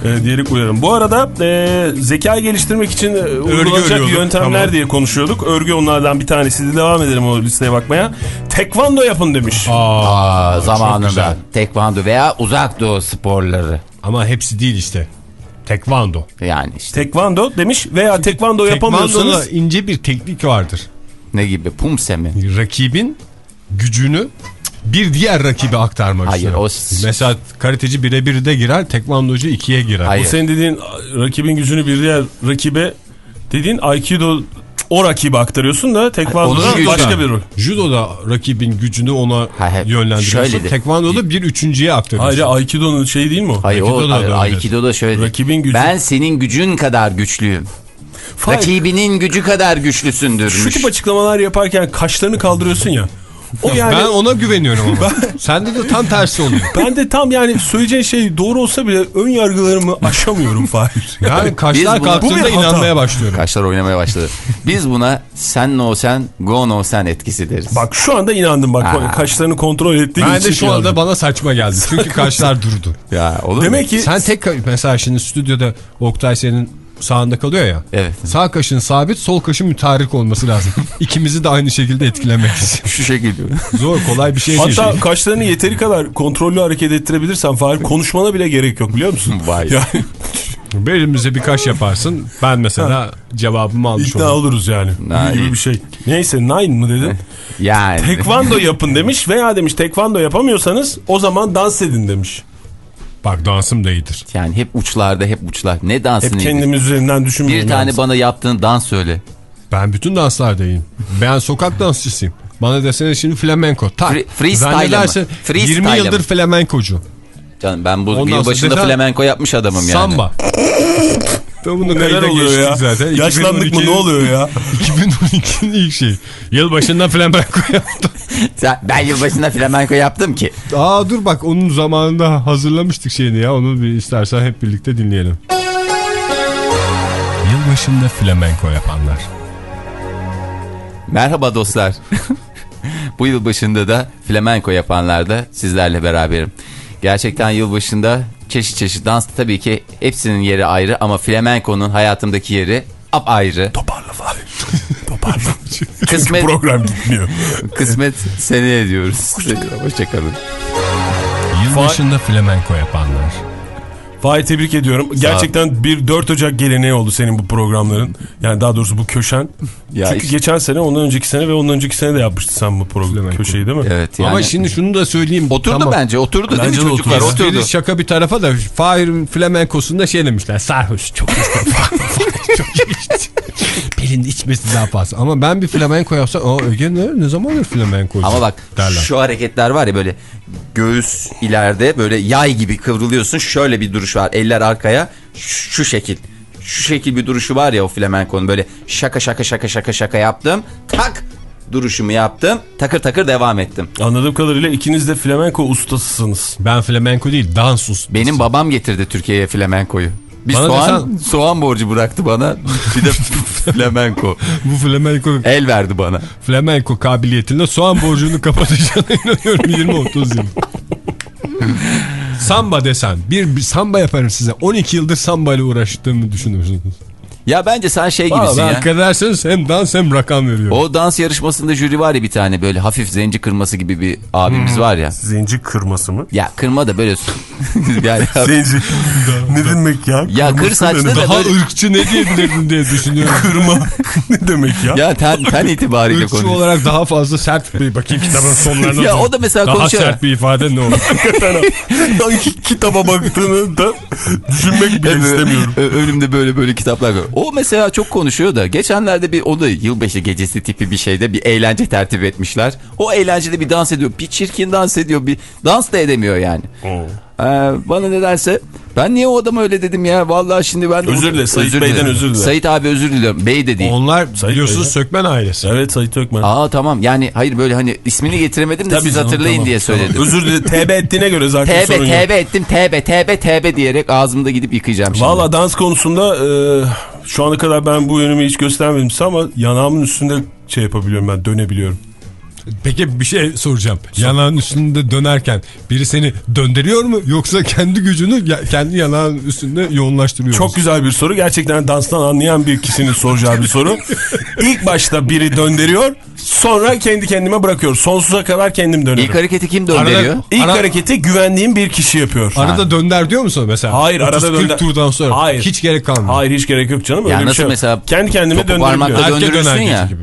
e, diyerek uyarım. Bu arada e, zeka geliştirmek için e, uygulanacak yöntemler tamam. diye konuşuyorduk. Örgü onlardan bir tanesiydi. Devam edelim o listeye bakmaya. Tekvando yapın demiş. Aa, güzel. zamanında tekvando veya uzak doğu sporları. Ama hepsi değil işte. Tekvando. Yani işte Tekvando demiş veya tekvando Tekvando'da yapamıyorsanız ince bir teknik vardır. ne gibi pumse mi? Rakibin gücünü bir diğer rakibe aktarmak Hayır, istiyor. o- Mesela karateci birebir de girer, tekvandocu ikiye girer. Hayır. bu senin dediğin rakibin gücünü bir diğer rakibe dediğin Aikido o rakibe aktarıyorsun da tekvandoda başka bir rol. Judo'da rakibin gücünü ona Hayır, yönlendiriyorsun. şöyle de- Tekvando'da bir üçüncüye aktarıyorsun. Ayrıca Aikido'nun şeyi değil mi o? Hayır o Aikido'da da öyle. Aikido'da şöyle. Rakibin gücü- Ben senin gücün kadar güçlüyüm. Fahir, Rakibinin gücü kadar güçlüsündür. Şu tip açıklamalar yaparken kaşlarını kaldırıyorsun ya. O yani Ben ona güveniyorum ama. Sende de tam tersi oluyor. ben de tam yani söyleyeceğin şey doğru olsa bile ön yargılarımı aşamıyorum Fahir. [laughs] Yani kaşlar buna- kalktığında inanmaya başlıyorum. Kaşlar oynamaya başladı. Biz buna sen no sen go no sen etkisi deriz. Bak şu anda inandım bak Ha. kaşlarını kontrol ettiğin Ben için de şu anda inandım. bana saçma geldi. Çünkü kaşlar durdu. Ya olur Demek mu? ki Sen tek mesela şimdi stüdyoda Oktay senin sağında kalıyor ya. Evet. Sağ kaşın sabit, sol kaşın mütarik olması lazım. [laughs] İkimizi de aynı şekilde etkilemek için. [laughs] şu şekilde. Zor, kolay bir şey değil. hatta kaşlarını yeteri kadar kontrollü hareket ettirebilirsen Fahir konuşmana bile gerek yok biliyor musun? [laughs] Vay. Yani Belimize bir kaş yaparsın. Ben mesela cevabımı almış ikna olurum. oluruz yani. Ha, gibi iyi. bir şey. Neyse nine mı dedin? Yani. tekvando yapın demiş veya demiş tekvando yapamıyorsanız o zaman dans edin demiş. Bak dansım da iyidir. Yani hep uçlarda hep uçlar. Ne dansı Hep kendimiz üzerinden düşünmeyelim. Bir tane yalnız. bana yaptığın dans söyle. Ben bütün danslarda iyiyim. Ben sokak dansçısıyım. Bana desene şimdi flamenko. Tak. Free- freestyle mı? Freestyle 20 yıldır mı? flamenkocu. Canım ben bu Ondan yılbaşında flamenko yapmış adamım yani. Samba. [laughs] Ben bunu Neler kayda oluyor ya? zaten. Yaşlandık mı 2012 ne oluyor ya? 2012'nin ilk şeyi. Yılbaşında flamenko yaptım. Ben yılbaşında flamenko yaptım ki. Aa dur bak onun zamanında hazırlamıştık şeyini ya. Onu bir istersen hep birlikte dinleyelim. Yılbaşında flamenko yapanlar. Merhaba dostlar. [laughs] Bu yılbaşında da flamenko yapanlar da sizlerle beraberim. Gerçekten yılbaşında çeşit çeşit dans tabii ki hepsinin yeri ayrı ama flamenkonun hayatımdaki yeri ayrı. Toparla Fahir. [laughs] Toparla. [laughs] Kısmet, Program gitmiyor. [laughs] kısmet seneye diyoruz. Hoşçakalın. Yılbaşında flamenko yapanlar. Fahir tebrik ediyorum. Gerçekten bir 4 Ocak geleneği oldu senin bu programların. Yani daha doğrusu bu köşen. Ya Çünkü işte- geçen sene, ondan önceki sene ve ondan önceki sene de yapmıştın sen bu program köşeyi değil mi? Evet yani. Ama şimdi şunu da söyleyeyim. Oturdu Tamam. bence oturdu değil mi Bence de çocuklar oturdu. oturdu. Şaka bir tarafa da Fahir'in flamenkosunda şey demişler. Sarhoş çok içti. Fahir [laughs] çok içti. Pelin içmesi daha fazla. Ama ben bir flamenko yapsam aa Ege ne, ne zamandır flamenko Ama bak derler. şu hareketler var ya böyle göğüs ileride böyle yay gibi kıvrılıyorsun. Şöyle bir duruş var. Eller arkaya şu, şu şekil. Şu şekil bir duruşu var ya o flamenkonun böyle şaka şaka şaka şaka şaka yaptım. Tak duruşumu yaptım. Takır takır devam ettim. Anladığım kadarıyla ikiniz de flamenko ustasısınız. Ben flamenko değil dans ustası. Benim babam getirdi Türkiye'ye flamenkoyu. Bir Bana soğan, soğan borcu bıraktı bana. Bir de [laughs] flamenko. Bu flamenko, El verdi bana. flamenko kabiliyetinde soğan borcunu kapatacağına inanıyorum 20-30 yıl. samba desen bir, bir samba yaparım size. 12 yıldır samba ile uğraştığımı düşünürsünüz. Ya bence sen şey Valla gibisin ya. hak ederseniz hem dans hem rakam veriyor. O dans yarışmasında jüri var ya bir tane böyle hafif zenci kırması gibi bir abimiz var ya. Zenci kırması mı? Ya kırma da böyle [laughs] yani [laughs] Zenci. [laughs] ne demek ya? ya kır saçlı da Daha böyle ırkçı ne diyebilirdin diye düşünüyorum. Kırma. ne demek ya? ya ten, ten itibariyle Irkçı konuş. olarak daha fazla sert bir bakayım kitabın sonlarına. Ya o da mesela Daha konuşuyor. sert bir ifade ne olur? Hangi kitaba baktığını da düşünmek bile istemiyorum. Önümde böyle böyle kitaplar var. O mesela çok konuşuyor da geçenlerde bir o da yılbaşı gecesi tipi bir şeyde bir eğlence tertip etmişler. O eğlencede bir dans ediyor. Bir çirkin dans ediyor. Bir dans da edemiyor yani. Ee, bana nedense ben niye o adama öyle dedim ya? Vallahi şimdi ben. Özür dile, Sait Bey'den dilerim. özür dile. Sait abi özür diliyorum. Bey de değil. Onlar Sayın biliyorsunuz. Sökmen ailesi. Evet Sait Ökmen. Aa tamam yani hayır böyle hani ismini getiremedim de siz canım, hatırlayın tamam, diye tamam. söyledim. Özür dile. TB ettiğine göre zaten sorun yok. tebe ettim tebe tebe tebe diyerek ağzımda gidip yıkayacağım şimdi. Valla dans konusunda e, şu ana kadar ben bu yönümü hiç göstermedim size ama yanağımın üstünde şey yapabiliyorum ben dönebiliyorum. Peki bir şey soracağım. Yanağın üstünde dönerken biri seni döndürüyor mu yoksa kendi gücünü kendi yanağın üstünde yoğunlaştırıyor Çok musun? güzel bir soru. Gerçekten danstan anlayan bir kişinin soracağı bir soru. İlk başta biri döndürüyor sonra kendi kendime bırakıyor. Sonsuza kadar kendim dönüyorum. İlk hareketi kim döndürüyor? Arada- İlk Ara- hareketi güvendiğim bir kişi yapıyor. Arada dönder diyor musun mesela? Hayır, arada 30-40 dönder- turdan sonra. Hayır. Hiç gerek kalmıyor. Hayır hiç gerek yok canım. Ya Öyle bir nasıl şey mesela Kendi kendime topu parmakla döndürürsün ya. gibi.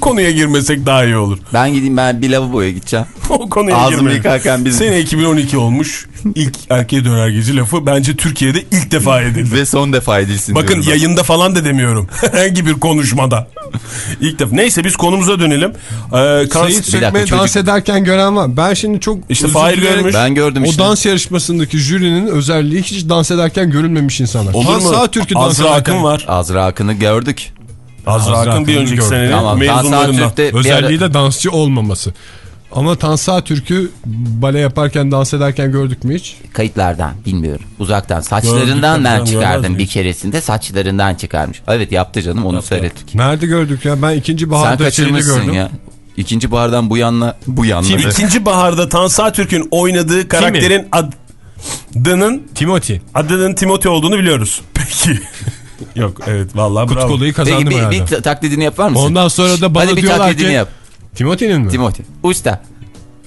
Konuya girmesek daha iyi olur. Ben gideyim ben bir lavaboya gideceğim. [laughs] o konuya Ağzımı girmeyelim. yıkarken biz Sene 2012 olmuş. İlk erkeğe döner gezi lafı bence Türkiye'de ilk defa edildi. ve son defa edilsin Bakın ben. yayında falan da demiyorum. [laughs] Herhangi bir konuşmada. İlk defa. Neyse biz konumuza dönelim. Ee, kans- Sökmen'i çocuk- dans ederken gören var. Ben şimdi çok İşte Fahir görmüş. Ben gördüm O işte. dans yarışmasındaki jürinin özelliği hiç dans ederken görülmemiş insanlar. Olur mu? Sağ Türk'ü dans Azra. Akın var. Azra Akın'ı gördük. Azra Akın bir önceki senenin Tamam. mezunlarından. Özelliği de dansçı olmaması. Ama Tansa Türk'ü bale yaparken dans ederken gördük mü hiç? Kayıtlardan bilmiyorum. Uzaktan. Gördük, Saçlarından ben tabii, çıkardım bir keresinde. Saçlarından çıkarmış. Evet yaptı canım onu seyrettik. Nerede gördük ya? Ben ikinci Sen baharda kaçırmışsın gördüm. ya. İkinci bahardan bu yanla bu yanla. Şimdi ikinci baharda Tansa Türk'ün oynadığı karakterin adının Timothy. adının Timothy olduğunu biliyoruz. [laughs] Peki. Yok evet vallahi Kut bravo. kolayı kazandım Peki bir, herhalde. bir ta- taklidini yapar mısın? Ondan sonra da bana Hadi bir diyorlar taklidini ki... yap. Timothy'nin mi? Timothy. Usta.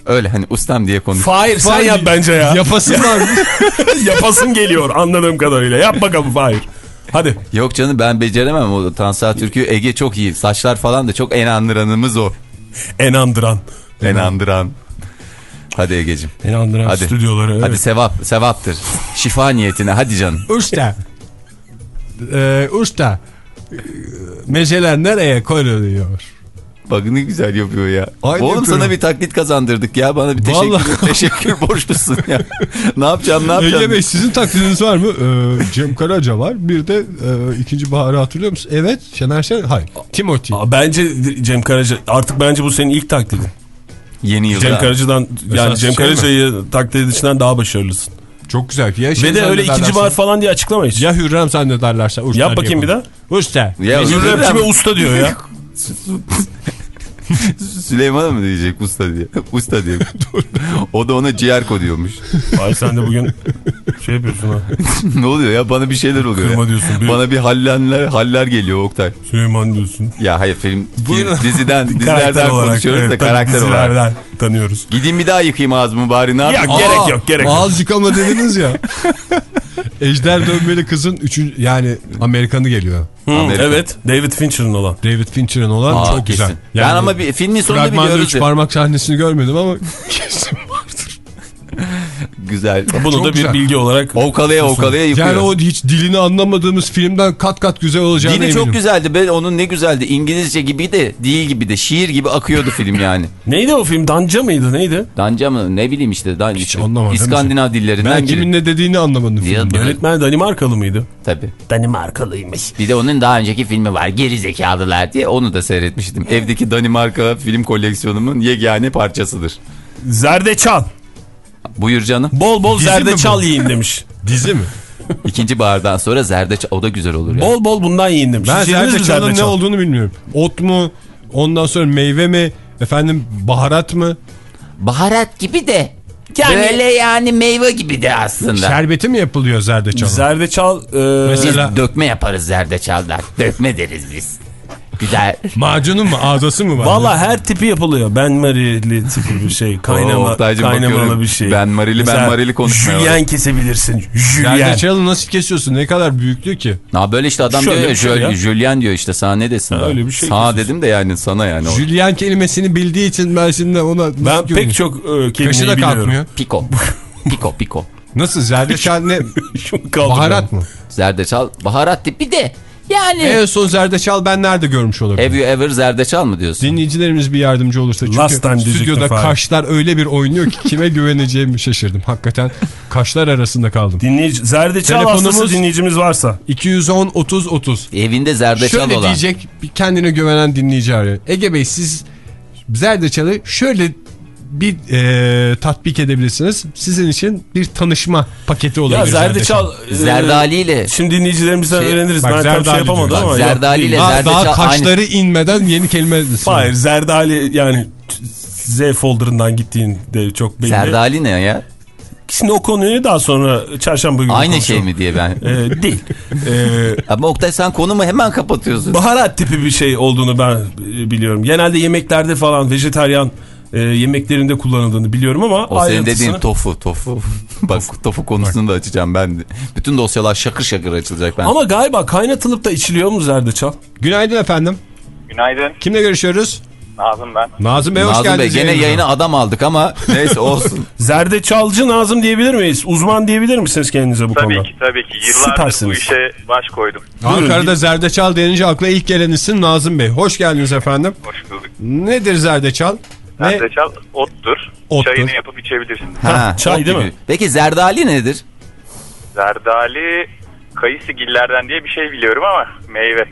Öyle hani ustam diye konuş. Fahir sen Fahir, yap bence ya. Yapasın [laughs] varmış. Yapasın geliyor anladığım kadarıyla. Yap bakalım Fahir. Hadi. Yok canım ben beceremem o Tansa Türk'ü. Ege çok iyi. Saçlar falan da çok en andıranımız o. En andıran. En andıran. Hadi Ege'cim. En andıran Hadi. stüdyoları. Hadi Evet. sevap, sevaptır. Şifa niyetine hadi canım. Usta. Ee, usta. Mezeler nereye koyuluyor? Bak ne güzel yapıyor ya. Aynı Oğlum yapıyorum. sana bir taklit kazandırdık ya. Bana bir teşekkür, Vallahi. [laughs] teşekkür borçlusun ya. ne yapacağım ne yapacağım? Ege Bey sizin taklidiniz var mı? Ee, Cem Karaca var. Bir de e, ikinci baharı hatırlıyor musun? Evet. Şener Şen. Hayır. Timothy. Aa, Bence Cem Karaca artık bence bu senin ilk taklidin. Yeni yılda. Cem Karaca'dan yani Esas Cem şey? Karaca'yı taklit edişinden daha başarılısın. Çok güzel. Ya şey Ve de öyle ikinci bahar falan diye açıklama hiç. Ya Hürrem zannederlerse. Usta Yap diye bakayım bir daha. Usta. Ya Hürrem Hürrem- kime usta diyor ya. [laughs] [laughs] Süleyman'a mı diyecek usta diye? [laughs] Usta diye. o da ona ciğer diyormuş. Ay sen de bugün şey yapıyorsun ha. [laughs] ne oluyor ya? Bana bir şeyler oluyor. Kırma ya. diyorsun. Bir Bana bir hallenler, haller geliyor Oktay. Süleyman diyorsun. Ya hayır film, film diziden, Karakter dizilerden olarak. konuşuyoruz evet, da karakter olarak. dizilerden tanıyoruz. Gideyim bir daha yıkayayım ağzımı bari ne yapayım? Ya gerek yok gerek yok. Ağız yıkama dediniz ya. Ejder dönmeli kızın üçüncü yani Amerikanı geliyor. Hı, Amerika. evet David Fincher'ın olan. David Fincher'ın olan Aa, çok güzel. kesin. ben ama bir filmin sonunda fragmanda biliyoruz. üç ya. parmak sahnesini görmedim ama [laughs] kesin. Güzel. Bunu Çok da bir güzel. bilgi olarak Ovkalaya ovkalaya yıkıyor. Yani o hiç dilini anlamadığımız filmden kat kat güzel olacağını Dili eminim. çok güzeldi. Ben onun ne güzeldi. İngilizce gibi de değil gibi de şiir gibi akıyordu film yani. [laughs] Neydi o film? Danca mıydı? Neydi? Danca mı ne bileyim işte. Dan, Hiç anlamadım. İskandinav dillerinden Ben kimin ne dediğini anlamadım filmde. Yönetmen Danimarkalı mıydı? Tabii. Danimarkalıymış. Bir de onun daha önceki filmi var. Geri zekalılar diye onu da seyretmiştim. Evdeki Danimarka film koleksiyonumun yegane parçasıdır. Zerdeçal. Buyur canım. Bol bol Dizi zerdeçal yiyin demiş. [laughs] Dizi mi? İkinci bahardan sonra zerdeçal. O da güzel olur ya. Bol bol bundan yiyin demiş. Ben zerdeçalın ne zerdeçal? olduğunu bilmiyorum. Ot mu? Ondan sonra meyve mi? Efendim baharat mı? Baharat gibi de Yani- Böyle yani meyve gibi de aslında. Şerbeti mi yapılıyor zerdeçal? Zerdeçal e, Mesela- Biz dökme yaparız zerdeçaldan. Dökme deriz biz. Güzel. Macunun mu ağdası mı var? Valla her tipi yapılıyor. Ben marili tipi bir şey. Kaynama, Oktaycığım kaynamalı bakıyorum. bir şey. Ben marili, ben marili konuşmaya Jülyen kesebilirsin. Jülyen. Zerdeçalı nasıl kesiyorsun? Ne kadar büyüklü ki? Ha böyle işte adam Şöyle diyor şey ya. Jülyen diyor işte sana ne desin? Ha, daha? öyle bir şey Sana dedim de yani sana yani. Jülyen kelimesini bildiği için ben şimdi ona... nasıl Ben pek çok e, kelimeyi da biliyorum. kalkmıyor. Piko. [laughs] Piko piko. Nasıl zerdeçal ne? [laughs] Baharat mı? Zerdeçal baharat tipi de yani. En son zerdeçal ben nerede görmüş olabilirim? Have you ever zerdeçal mı diyorsun? Dinleyicilerimiz bir yardımcı olursa çünkü Last time diyecektim stüdyoda kaşlar öyle bir oynuyor ki kime güveneceğimi şaşırdım. Hakikaten kaşlar arasında kaldım. Dinleyici, zerdeçal Telefonumuz- hastası dinleyicimiz varsa. 210 30 30. Evinde zerdeçal Şöyle olan. diyecek bir kendine güvenen dinleyici arıyor. Ege Bey siz zerdeçalı şöyle bir e, tatbik edebilirsiniz. Sizin için bir tanışma paketi olabilir. Ya zerdeçal... e, Zerdaliyle. Şimdi dinleyicilerimizden Şey- öğreniriz. Bak, ben tam zerdali şey yapamadım ama. Değil. Daha, zerdeçal daha kaşları inmeden yeni kelime. Hayır zerdali yani Z folder'ından gittiğinde çok belli. Zerdali ne ya? Şimdi o konuyu daha sonra çarşamba günü Aynı şey konuşalım. mi diye ben. Ee, değil. Ee, [laughs] Ama Oktay sen konumu hemen kapatıyorsun. baharat tipi bir şey olduğunu ben e, biliyorum. Genelde yemeklerde falan vejetaryen e, yemeklerinde kullanıldığını biliyorum ama O senin ayrıntısını- dediğin tofu tofu. Bak tofu konusunu da açacağım ben. Bütün dosyalar şakır şakır açılacak ben. Ama galiba kaynatılıp da içiliyor mu zerdeçal? Günaydın efendim. Günaydın. Kimle görüşüyoruz? Nazım ben. Nazım Bey hoş Nazım Bey geldiniz. gene yayınımıza. yayına adam aldık ama neyse olsun. [laughs] Zerdeçalcı Nazım diyebilir miyiz? Uzman diyebilir misiniz kendinize bu Tabii konuda? ki tabii ki. Yıllardır Süpersiniz. bu işe baş koydum. Ankara'da zerdeçal denince akla ilk gelen isim Nazım Bey. Hoş geldiniz efendim. Hoş bulduk. Nedir zerdeçal? Ne? Zerdeçal ottur. Ottur. Çayını yapıp içebilirsin. Ha, çay o değil gibi. mi? Peki zerdali nedir? Zerdali kayısıgillerden diye bir şey biliyorum ama meyve.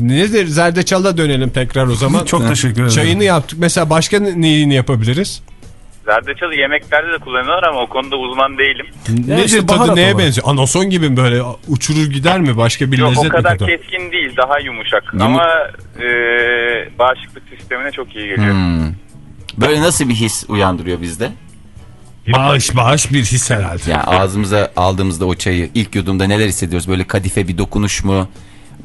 Nedir? Zerdeçal'a dönelim tekrar o zaman. Çok teşekkür ederim. Çayını yaptık. Mesela başka neyini yapabiliriz? Zerdeçalı yemeklerde de kullanılır ama o konuda uzman değilim. Nedir işte tadı neye olarak. benziyor? Anason gibi mi böyle uçurur gider mi? Başka bir Yok o lezzet mi kadar katar? keskin değil daha yumuşak Yumu- ama e, bağışıklık sistemine çok iyi geliyor. Hmm. Böyle nasıl bir his uyandırıyor bizde? Bağış bağış bir his herhalde. Yani ağzımıza aldığımızda o çayı ilk yudumda neler hissediyoruz? Böyle kadife bir dokunuş mu?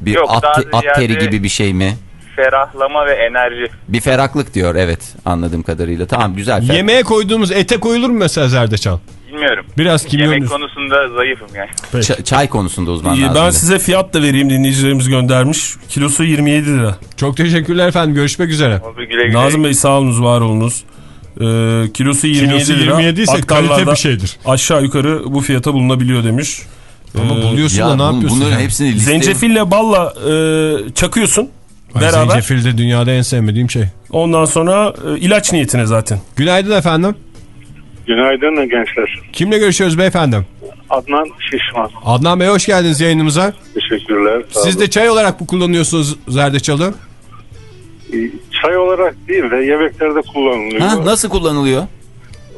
Bir Yok, at, at teri gibi bir şey mi? Ferahlama ve enerji. Bir ferahlık diyor evet anladığım kadarıyla. Tamam güzel. fer- Yemeğe koyduğumuz ete koyulur mu mesela zerdeçal? Bilmiyorum. Biraz kimyon... Yemek konusunda zayıfım yani. Ç- çay konusunda uzman İyi, lazım. ben size fiyat da vereyim dinleyicilerimiz göndermiş. Kilosu 27 lira. Çok teşekkürler efendim. Görüşmek üzere. Güle güle. Nazım Bey sağ olunuz var olunuz. Ee, kilosu 27 Kilosu lira. 27 ise Aktarlarda kalite bir şeydir. Aşağı yukarı bu fiyata bulunabiliyor demiş. Ama Ee, buluyorsun Ya da ne bun- yapıyorsun? bunların yani? hepsini liste... Zencefille balla e, çakıyorsun Ay, beraber. Zencefil de dünyada en sevmediğim şey. Ondan sonra e, ilaç niyetine zaten. Günaydın efendim. Günaydın gençler. Kimle görüşüyoruz beyefendi? Adnan Şişman. Adnan Bey hoş geldiniz yayınımıza. Teşekkürler. Siz de çay olarak mı kullanıyorsunuz zerdeçalı? Ee, Çay olarak değil de yemeklerde kullanılıyor. Ha, nasıl kullanılıyor?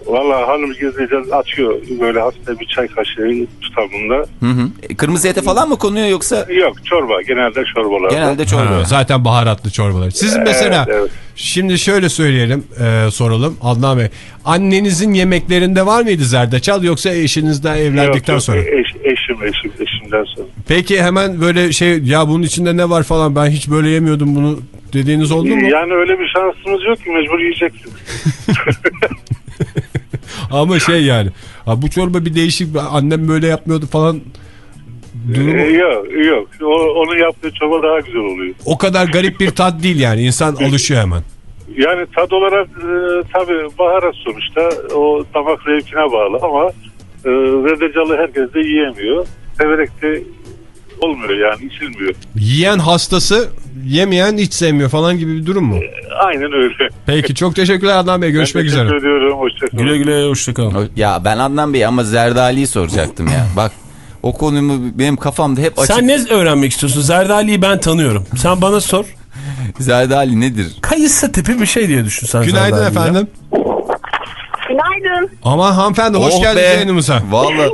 Valla hanım gizlice açıyor böyle hafif bir çay kaşığı tutamında. Hı hı. E, Kırmızı ete falan mı konuyor yoksa Yok çorba genelde çorbalarda. genelde çorba? Ha, zaten baharatlı çorbalar. Sizin mesela evet. şimdi şöyle söyleyelim e, soralım Adnan Bey. Annenizin yemeklerinde var mıydı zerdeçal yoksa eşinizden evlendikten Yok, yok, sonra? Eş, eşim eşim eşimden sonra. Peki hemen böyle şey ya bunun içinde ne var falan ben hiç böyle yemiyordum bunu dediğiniz oldu mu? Yani öyle bir şansımız yok ki mecbur yiyeceksin. [laughs] Ama şey yani ha, bu çorba bir değişik annem böyle yapmıyordu falan durumu Ee, yok yok o, onun yaptığı çorba daha güzel oluyor. o kadar garip bir tat değil yani insan alışıyor hemen. Yani tad olarak e, tabii baharat sonuçta o damak zevkine bağlı ama e, zerdecalı herkes de yiyemiyor. Severek de olmuyor yani içilmiyor. Yiyen hastası yemeyen hiç sevmiyor falan gibi bir durum mu? Aynen öyle. Peki çok teşekkürler Adnan Bey görüşmek Teşekkür üzere. ediyorum. Hoşçakalın. Güle güle hoşçakalın. Ya ben Adnan Bey ama Zerdali'yi soracaktım ya. Bak o konumu benim kafamda hep açık. Sen ne öğrenmek istiyorsun? Zerdali'yi ben tanıyorum. Sen bana sor. Zerdali nedir? Kayısı tipi bir şey diye düşün sen Günaydın Zerdali'yi. efendim. Günaydın. Aman hanımefendi hoş Oh geldiniz yayınımıza. Vallahi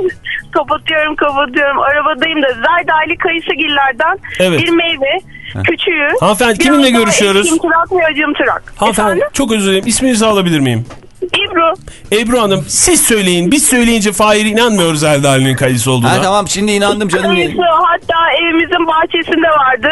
Kapatıyorum kapatıyorum. Arabadayım da Zerdali kayısıgillerden Evet. bir meyve. Küçüğü. Hanımefendi, kiminle görüşüyoruz? Ekşim tırak ve acım tırak. Hanımefendi Efendim? çok özür dilerim. İsminizi alabilir miyim? Ebru. Ebru Hanım siz söyleyin. Biz söyleyince Fahir inanmıyor Zerdali'nin kayısı olduğuna. Ha, tamam şimdi inandım canım. Kayısı hatta evimizin bahçesinde vardı.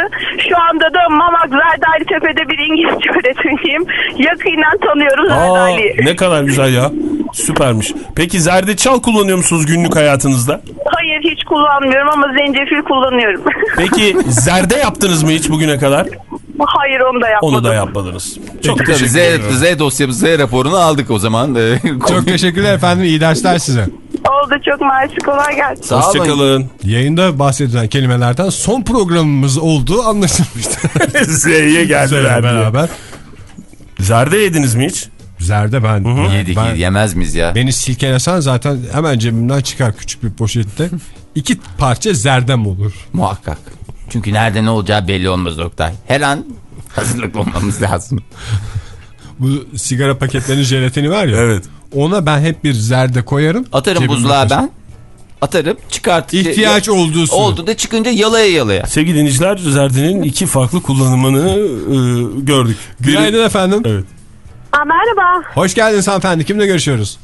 Şu anda da Mamak Zerdali Tepe'de bir İngilizce öğretmeniyim. Yakinen tanıyoruz Aa, Zerdali'yi. ne kadar güzel ya. Süpermiş. Peki zerdeçal kullanıyor musunuz günlük hayatınızda? Hayır hiç kullanmıyorum ama zencefil kullanıyorum. [laughs] Peki zerde yaptınız mı hiç bugüne kadar? Hayır onu da yapmadım. Onu da yapmadınız. Çok Tabii teşekkür Z, ederim. Z dosyamız Z raporunu aldık o zaman. Ee, [laughs] Çok teşekkürler efendim. İyi dersler size. Oldu çok mersi kolay gelsin. Sağ olun. Hoşçakalın. Yayında bahsedilen kelimelerden son programımız olduğu anlaşılmıştı. [laughs] Z'ye geldiler. Beraber. Zerde yediniz mi hiç? Zerde ben. Yedik ben, yemez miyiz ya? Beni silkelesen zaten hemen cebimden çıkar küçük bir poşette. İki parça zerdem olur. Muhakkak. Çünkü nerede ne olacağı belli olmaz Oktay. Her an hazırlıklı olmamız lazım. Bu sigara paketlerinin jelatini var ya. Evet. Ona ben hep bir zerde koyarım. Atarım buzluğa taşırım. ben. Atarım çıkart. İhtiyaç olduğu su. Oldu da çıkınca yalaya yalaya. Sevgili dinleyiciler zerdenin iki farklı kullanımını e, gördük. Biri- Günaydın efendim. Evet. Aa, merhaba Hoş geldiniz hanımefendi. Kimle görüşüyoruz?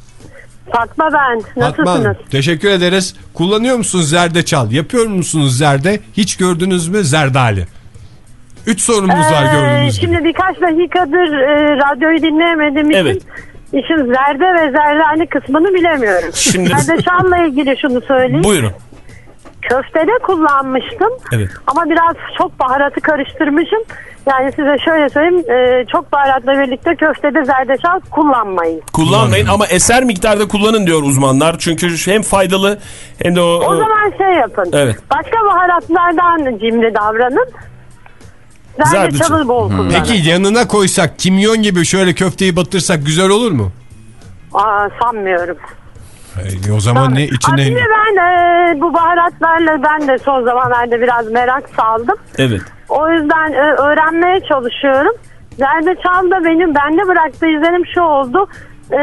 Fatma ben. Fatma Hanım. Teşekkür ederiz. Kullanıyor musunuz zerdeçal? Yapıyor musunuz zerde? Hiç gördünüz mü zerdali? Üç sorumuz var Ee, gördüğünüz gibi. şimdi birkaç dakikadır e, radyoyu dinleyemediğim için Evet. işin zerde ve zerdani kısmını bilemiyorum. Şimdi- Zerdeçalla ilgili şunu söyleyeyim. Buyurun. Köftede kullanmıştım. Evet. Ama biraz çok baharatı karıştırmışım. Yani size şöyle söyleyeyim. e, çok baharatla birlikte köftede zerdeçal kullanmayın. Kullanmayın ama eser miktarda kullanın diyor uzmanlar. Çünkü hem faydalı hem de o... O zaman şey yapın. Evet. Başka baharatlardan cimri davranın. Zerdeçalı bol kullanın. Peki yanına koysak kimyon gibi şöyle köfteyi batırsak güzel olur mu? Aa, sanmıyorum. E, o zaman ne içine... Aslında ben e, bu baharatlarla ben de son zamanlarda biraz merak saldım. Evet. O yüzden e, öğrenmeye çalışıyorum. Zerdeçal da benim bende bıraktığı izlenim şu oldu. E,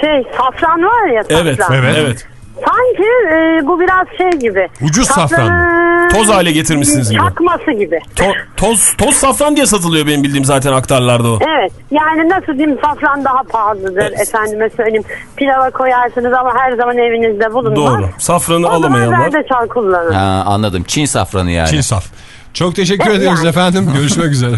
şey safran var ya safran. Evet. Evet. evet. Sanki e, bu biraz şey gibi. Ucuz safran mı? Toz hale getirmişsiniz gibi. Çakması gibi. To- toz, toz safran diye satılıyor benim bildiğim zaten aktarlarda o. Evet yani nasıl diyeyim safran daha pahalıdır efendime söyleyeyim. Pilava koyarsınız ama her zaman evinizde bulunmaz. Doğru. Safranı O zaman alamayanlar. zerdeçal kullanın. Ha, anladım. Çin safranı yani. Çin saf. Çok teşekkür Evet, ediyoruz yani. efendim. [laughs] Görüşmek üzere.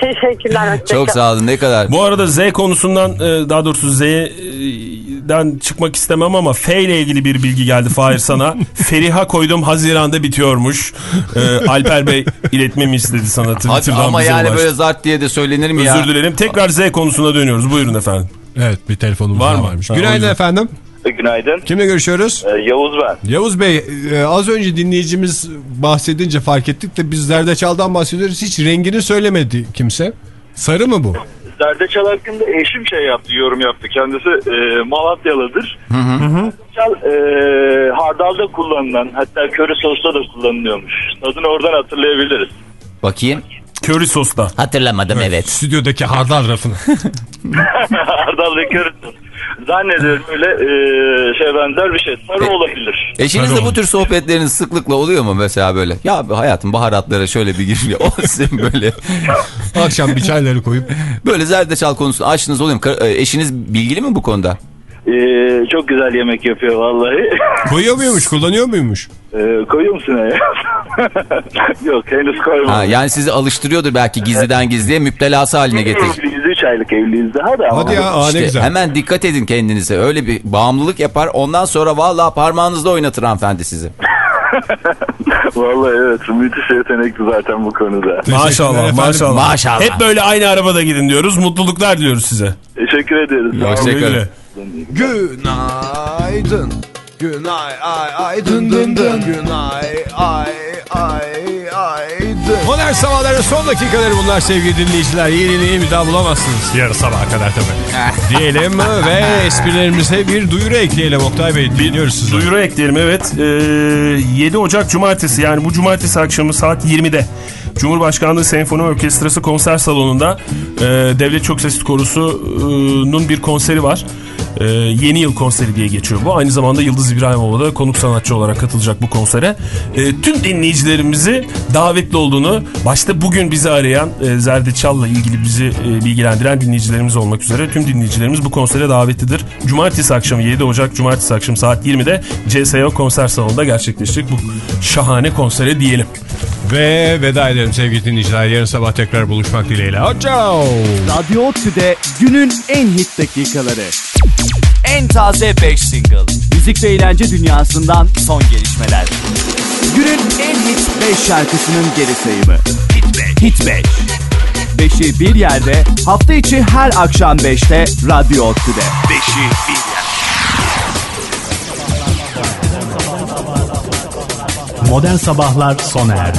Teşekkürler. [laughs] Çok sağ olun ne kadar. Bu arada Z konusundan e, daha doğrusu Z'den çıkmak istemem ama F ile ilgili bir bilgi geldi Fahir sana. [laughs] Feriha koydum Haziran'da bitiyormuş. E, Alper Bey iletmemi istedi sana Hadi Twitter'dan ama yani ulaştı. böyle zart diye de söylenir mi ya? Özür dilerim. Tekrar Z konusuna dönüyoruz. Buyurun efendim. Evet bir telefonumuz Var mı? varmış. Günaydın efendim. Günaydın. Kimle görüşüyoruz? Ee, Yavuz ben. Yavuz Bey e, az önce dinleyicimiz bahsedince fark ettik de biz zerdeçaldan bahsediyoruz. Hiç rengini söylemedi kimse. Sarı mı bu? Zerdeçal hakkında eşim şey yaptı, yorum yaptı. Kendisi e, Malatyalıdır. Zerdeçal e, hardalda kullanılan, hatta köri sosta da kullanılıyormuş. Tadını oradan hatırlayabiliriz. Bakayım. Köri sosta. Hatırlamadım evet. Stüdyodaki hardal rafını. [laughs] [laughs] Hardal ve köri sos. Zannediyorum öyle e, şey benzer bir şey. Sarı olabilir. Eşinizle bu tür sohbetleriniz sıklıkla oluyor mu mesela böyle? Ya hayatım baharatlara şöyle bir giriş. O sizin böyle. Akşam bir çayları koyup. Böyle zerdeçal konusunu açtınız oluyor mu? E, Eşiniz bilgili mi bu konuda? E, çok güzel yemek yapıyor vallahi. [laughs] Koyuyor muymuş kullanıyor muymuş? e, koyuyor musun ya? [laughs] Yok henüz koymadım. Ha, yani sizi alıştırıyordur belki gizliden gizliye müptelası haline getir. [laughs] Evliyiz 3 aylık evliyiz daha da. ama- Hadi ya aa, İşte güzel. hemen dikkat edin kendinize. Öyle bir bağımlılık yapar. Ondan sonra vallahi parmağınızda oynatır hanımefendi sizi. [laughs] Vallahi evet müthiş yetenekli zaten bu konuda. Maşallah efendim. maşallah. Maşallah. Hep böyle aynı arabada gidin diyoruz. Mutluluklar diliyoruz size. Teşekkür ederiz. Hoşçakalın. Günaydın. Günay ay ay dın dın dın. Günay ay ay ay dın. Modern sabahların son dakikaları bunlar sevgili dinleyiciler. Yeniliği bir daha bulamazsınız. Yarın sabaha kadar tabii. [laughs] Diyelim ve esprilerimize bir duyuru ekleyelim Oktay Bey. Dinliyoruz sizi. Duyuru ekleyelim evet. Ee, 7 Ocak Cumartesi yani bu Cumartesi akşamı saat 20'de Cumhurbaşkanlığı Senfoni Orkestrası konser salonunda e, Devlet Çok Sesli Korusu'nun bir konseri var. E, yeni yıl konseri diye geçiyor bu. Aynı zamanda Yıldız İbrahimova da konuk sanatçı olarak katılacak bu konsere. E, tüm dinleyicilerimizi davetli olduğunu başta bugün bizi arayan e, Zerdeçal'la ilgili bizi e, bilgilendiren dinleyicilerimiz olmak üzere tüm dinleyicilerimiz bu konsere davetlidir. Cumartesi akşamı 7 Ocak Cumartesi akşamı saat 20'de CSO konser salonunda gerçekleşecek bu şahane konsere diyelim. Ve veda edelim sevgili dinleyiciler. Yarın sabah tekrar buluşmak dileğiyle. Ciao. Radyo Otü'de günün en hit dakikaları. En taze 5 single. Müzik ve eğlence dünyasından son gelişmeler. Günün en hit 5 şarkısının geri sayımı. Hit 5. Hit 5. 5'i bir yerde hafta içi her akşam 5'te Radyo Otü'de. 5'i bir yerde. Modern Sabahlar sona erdi.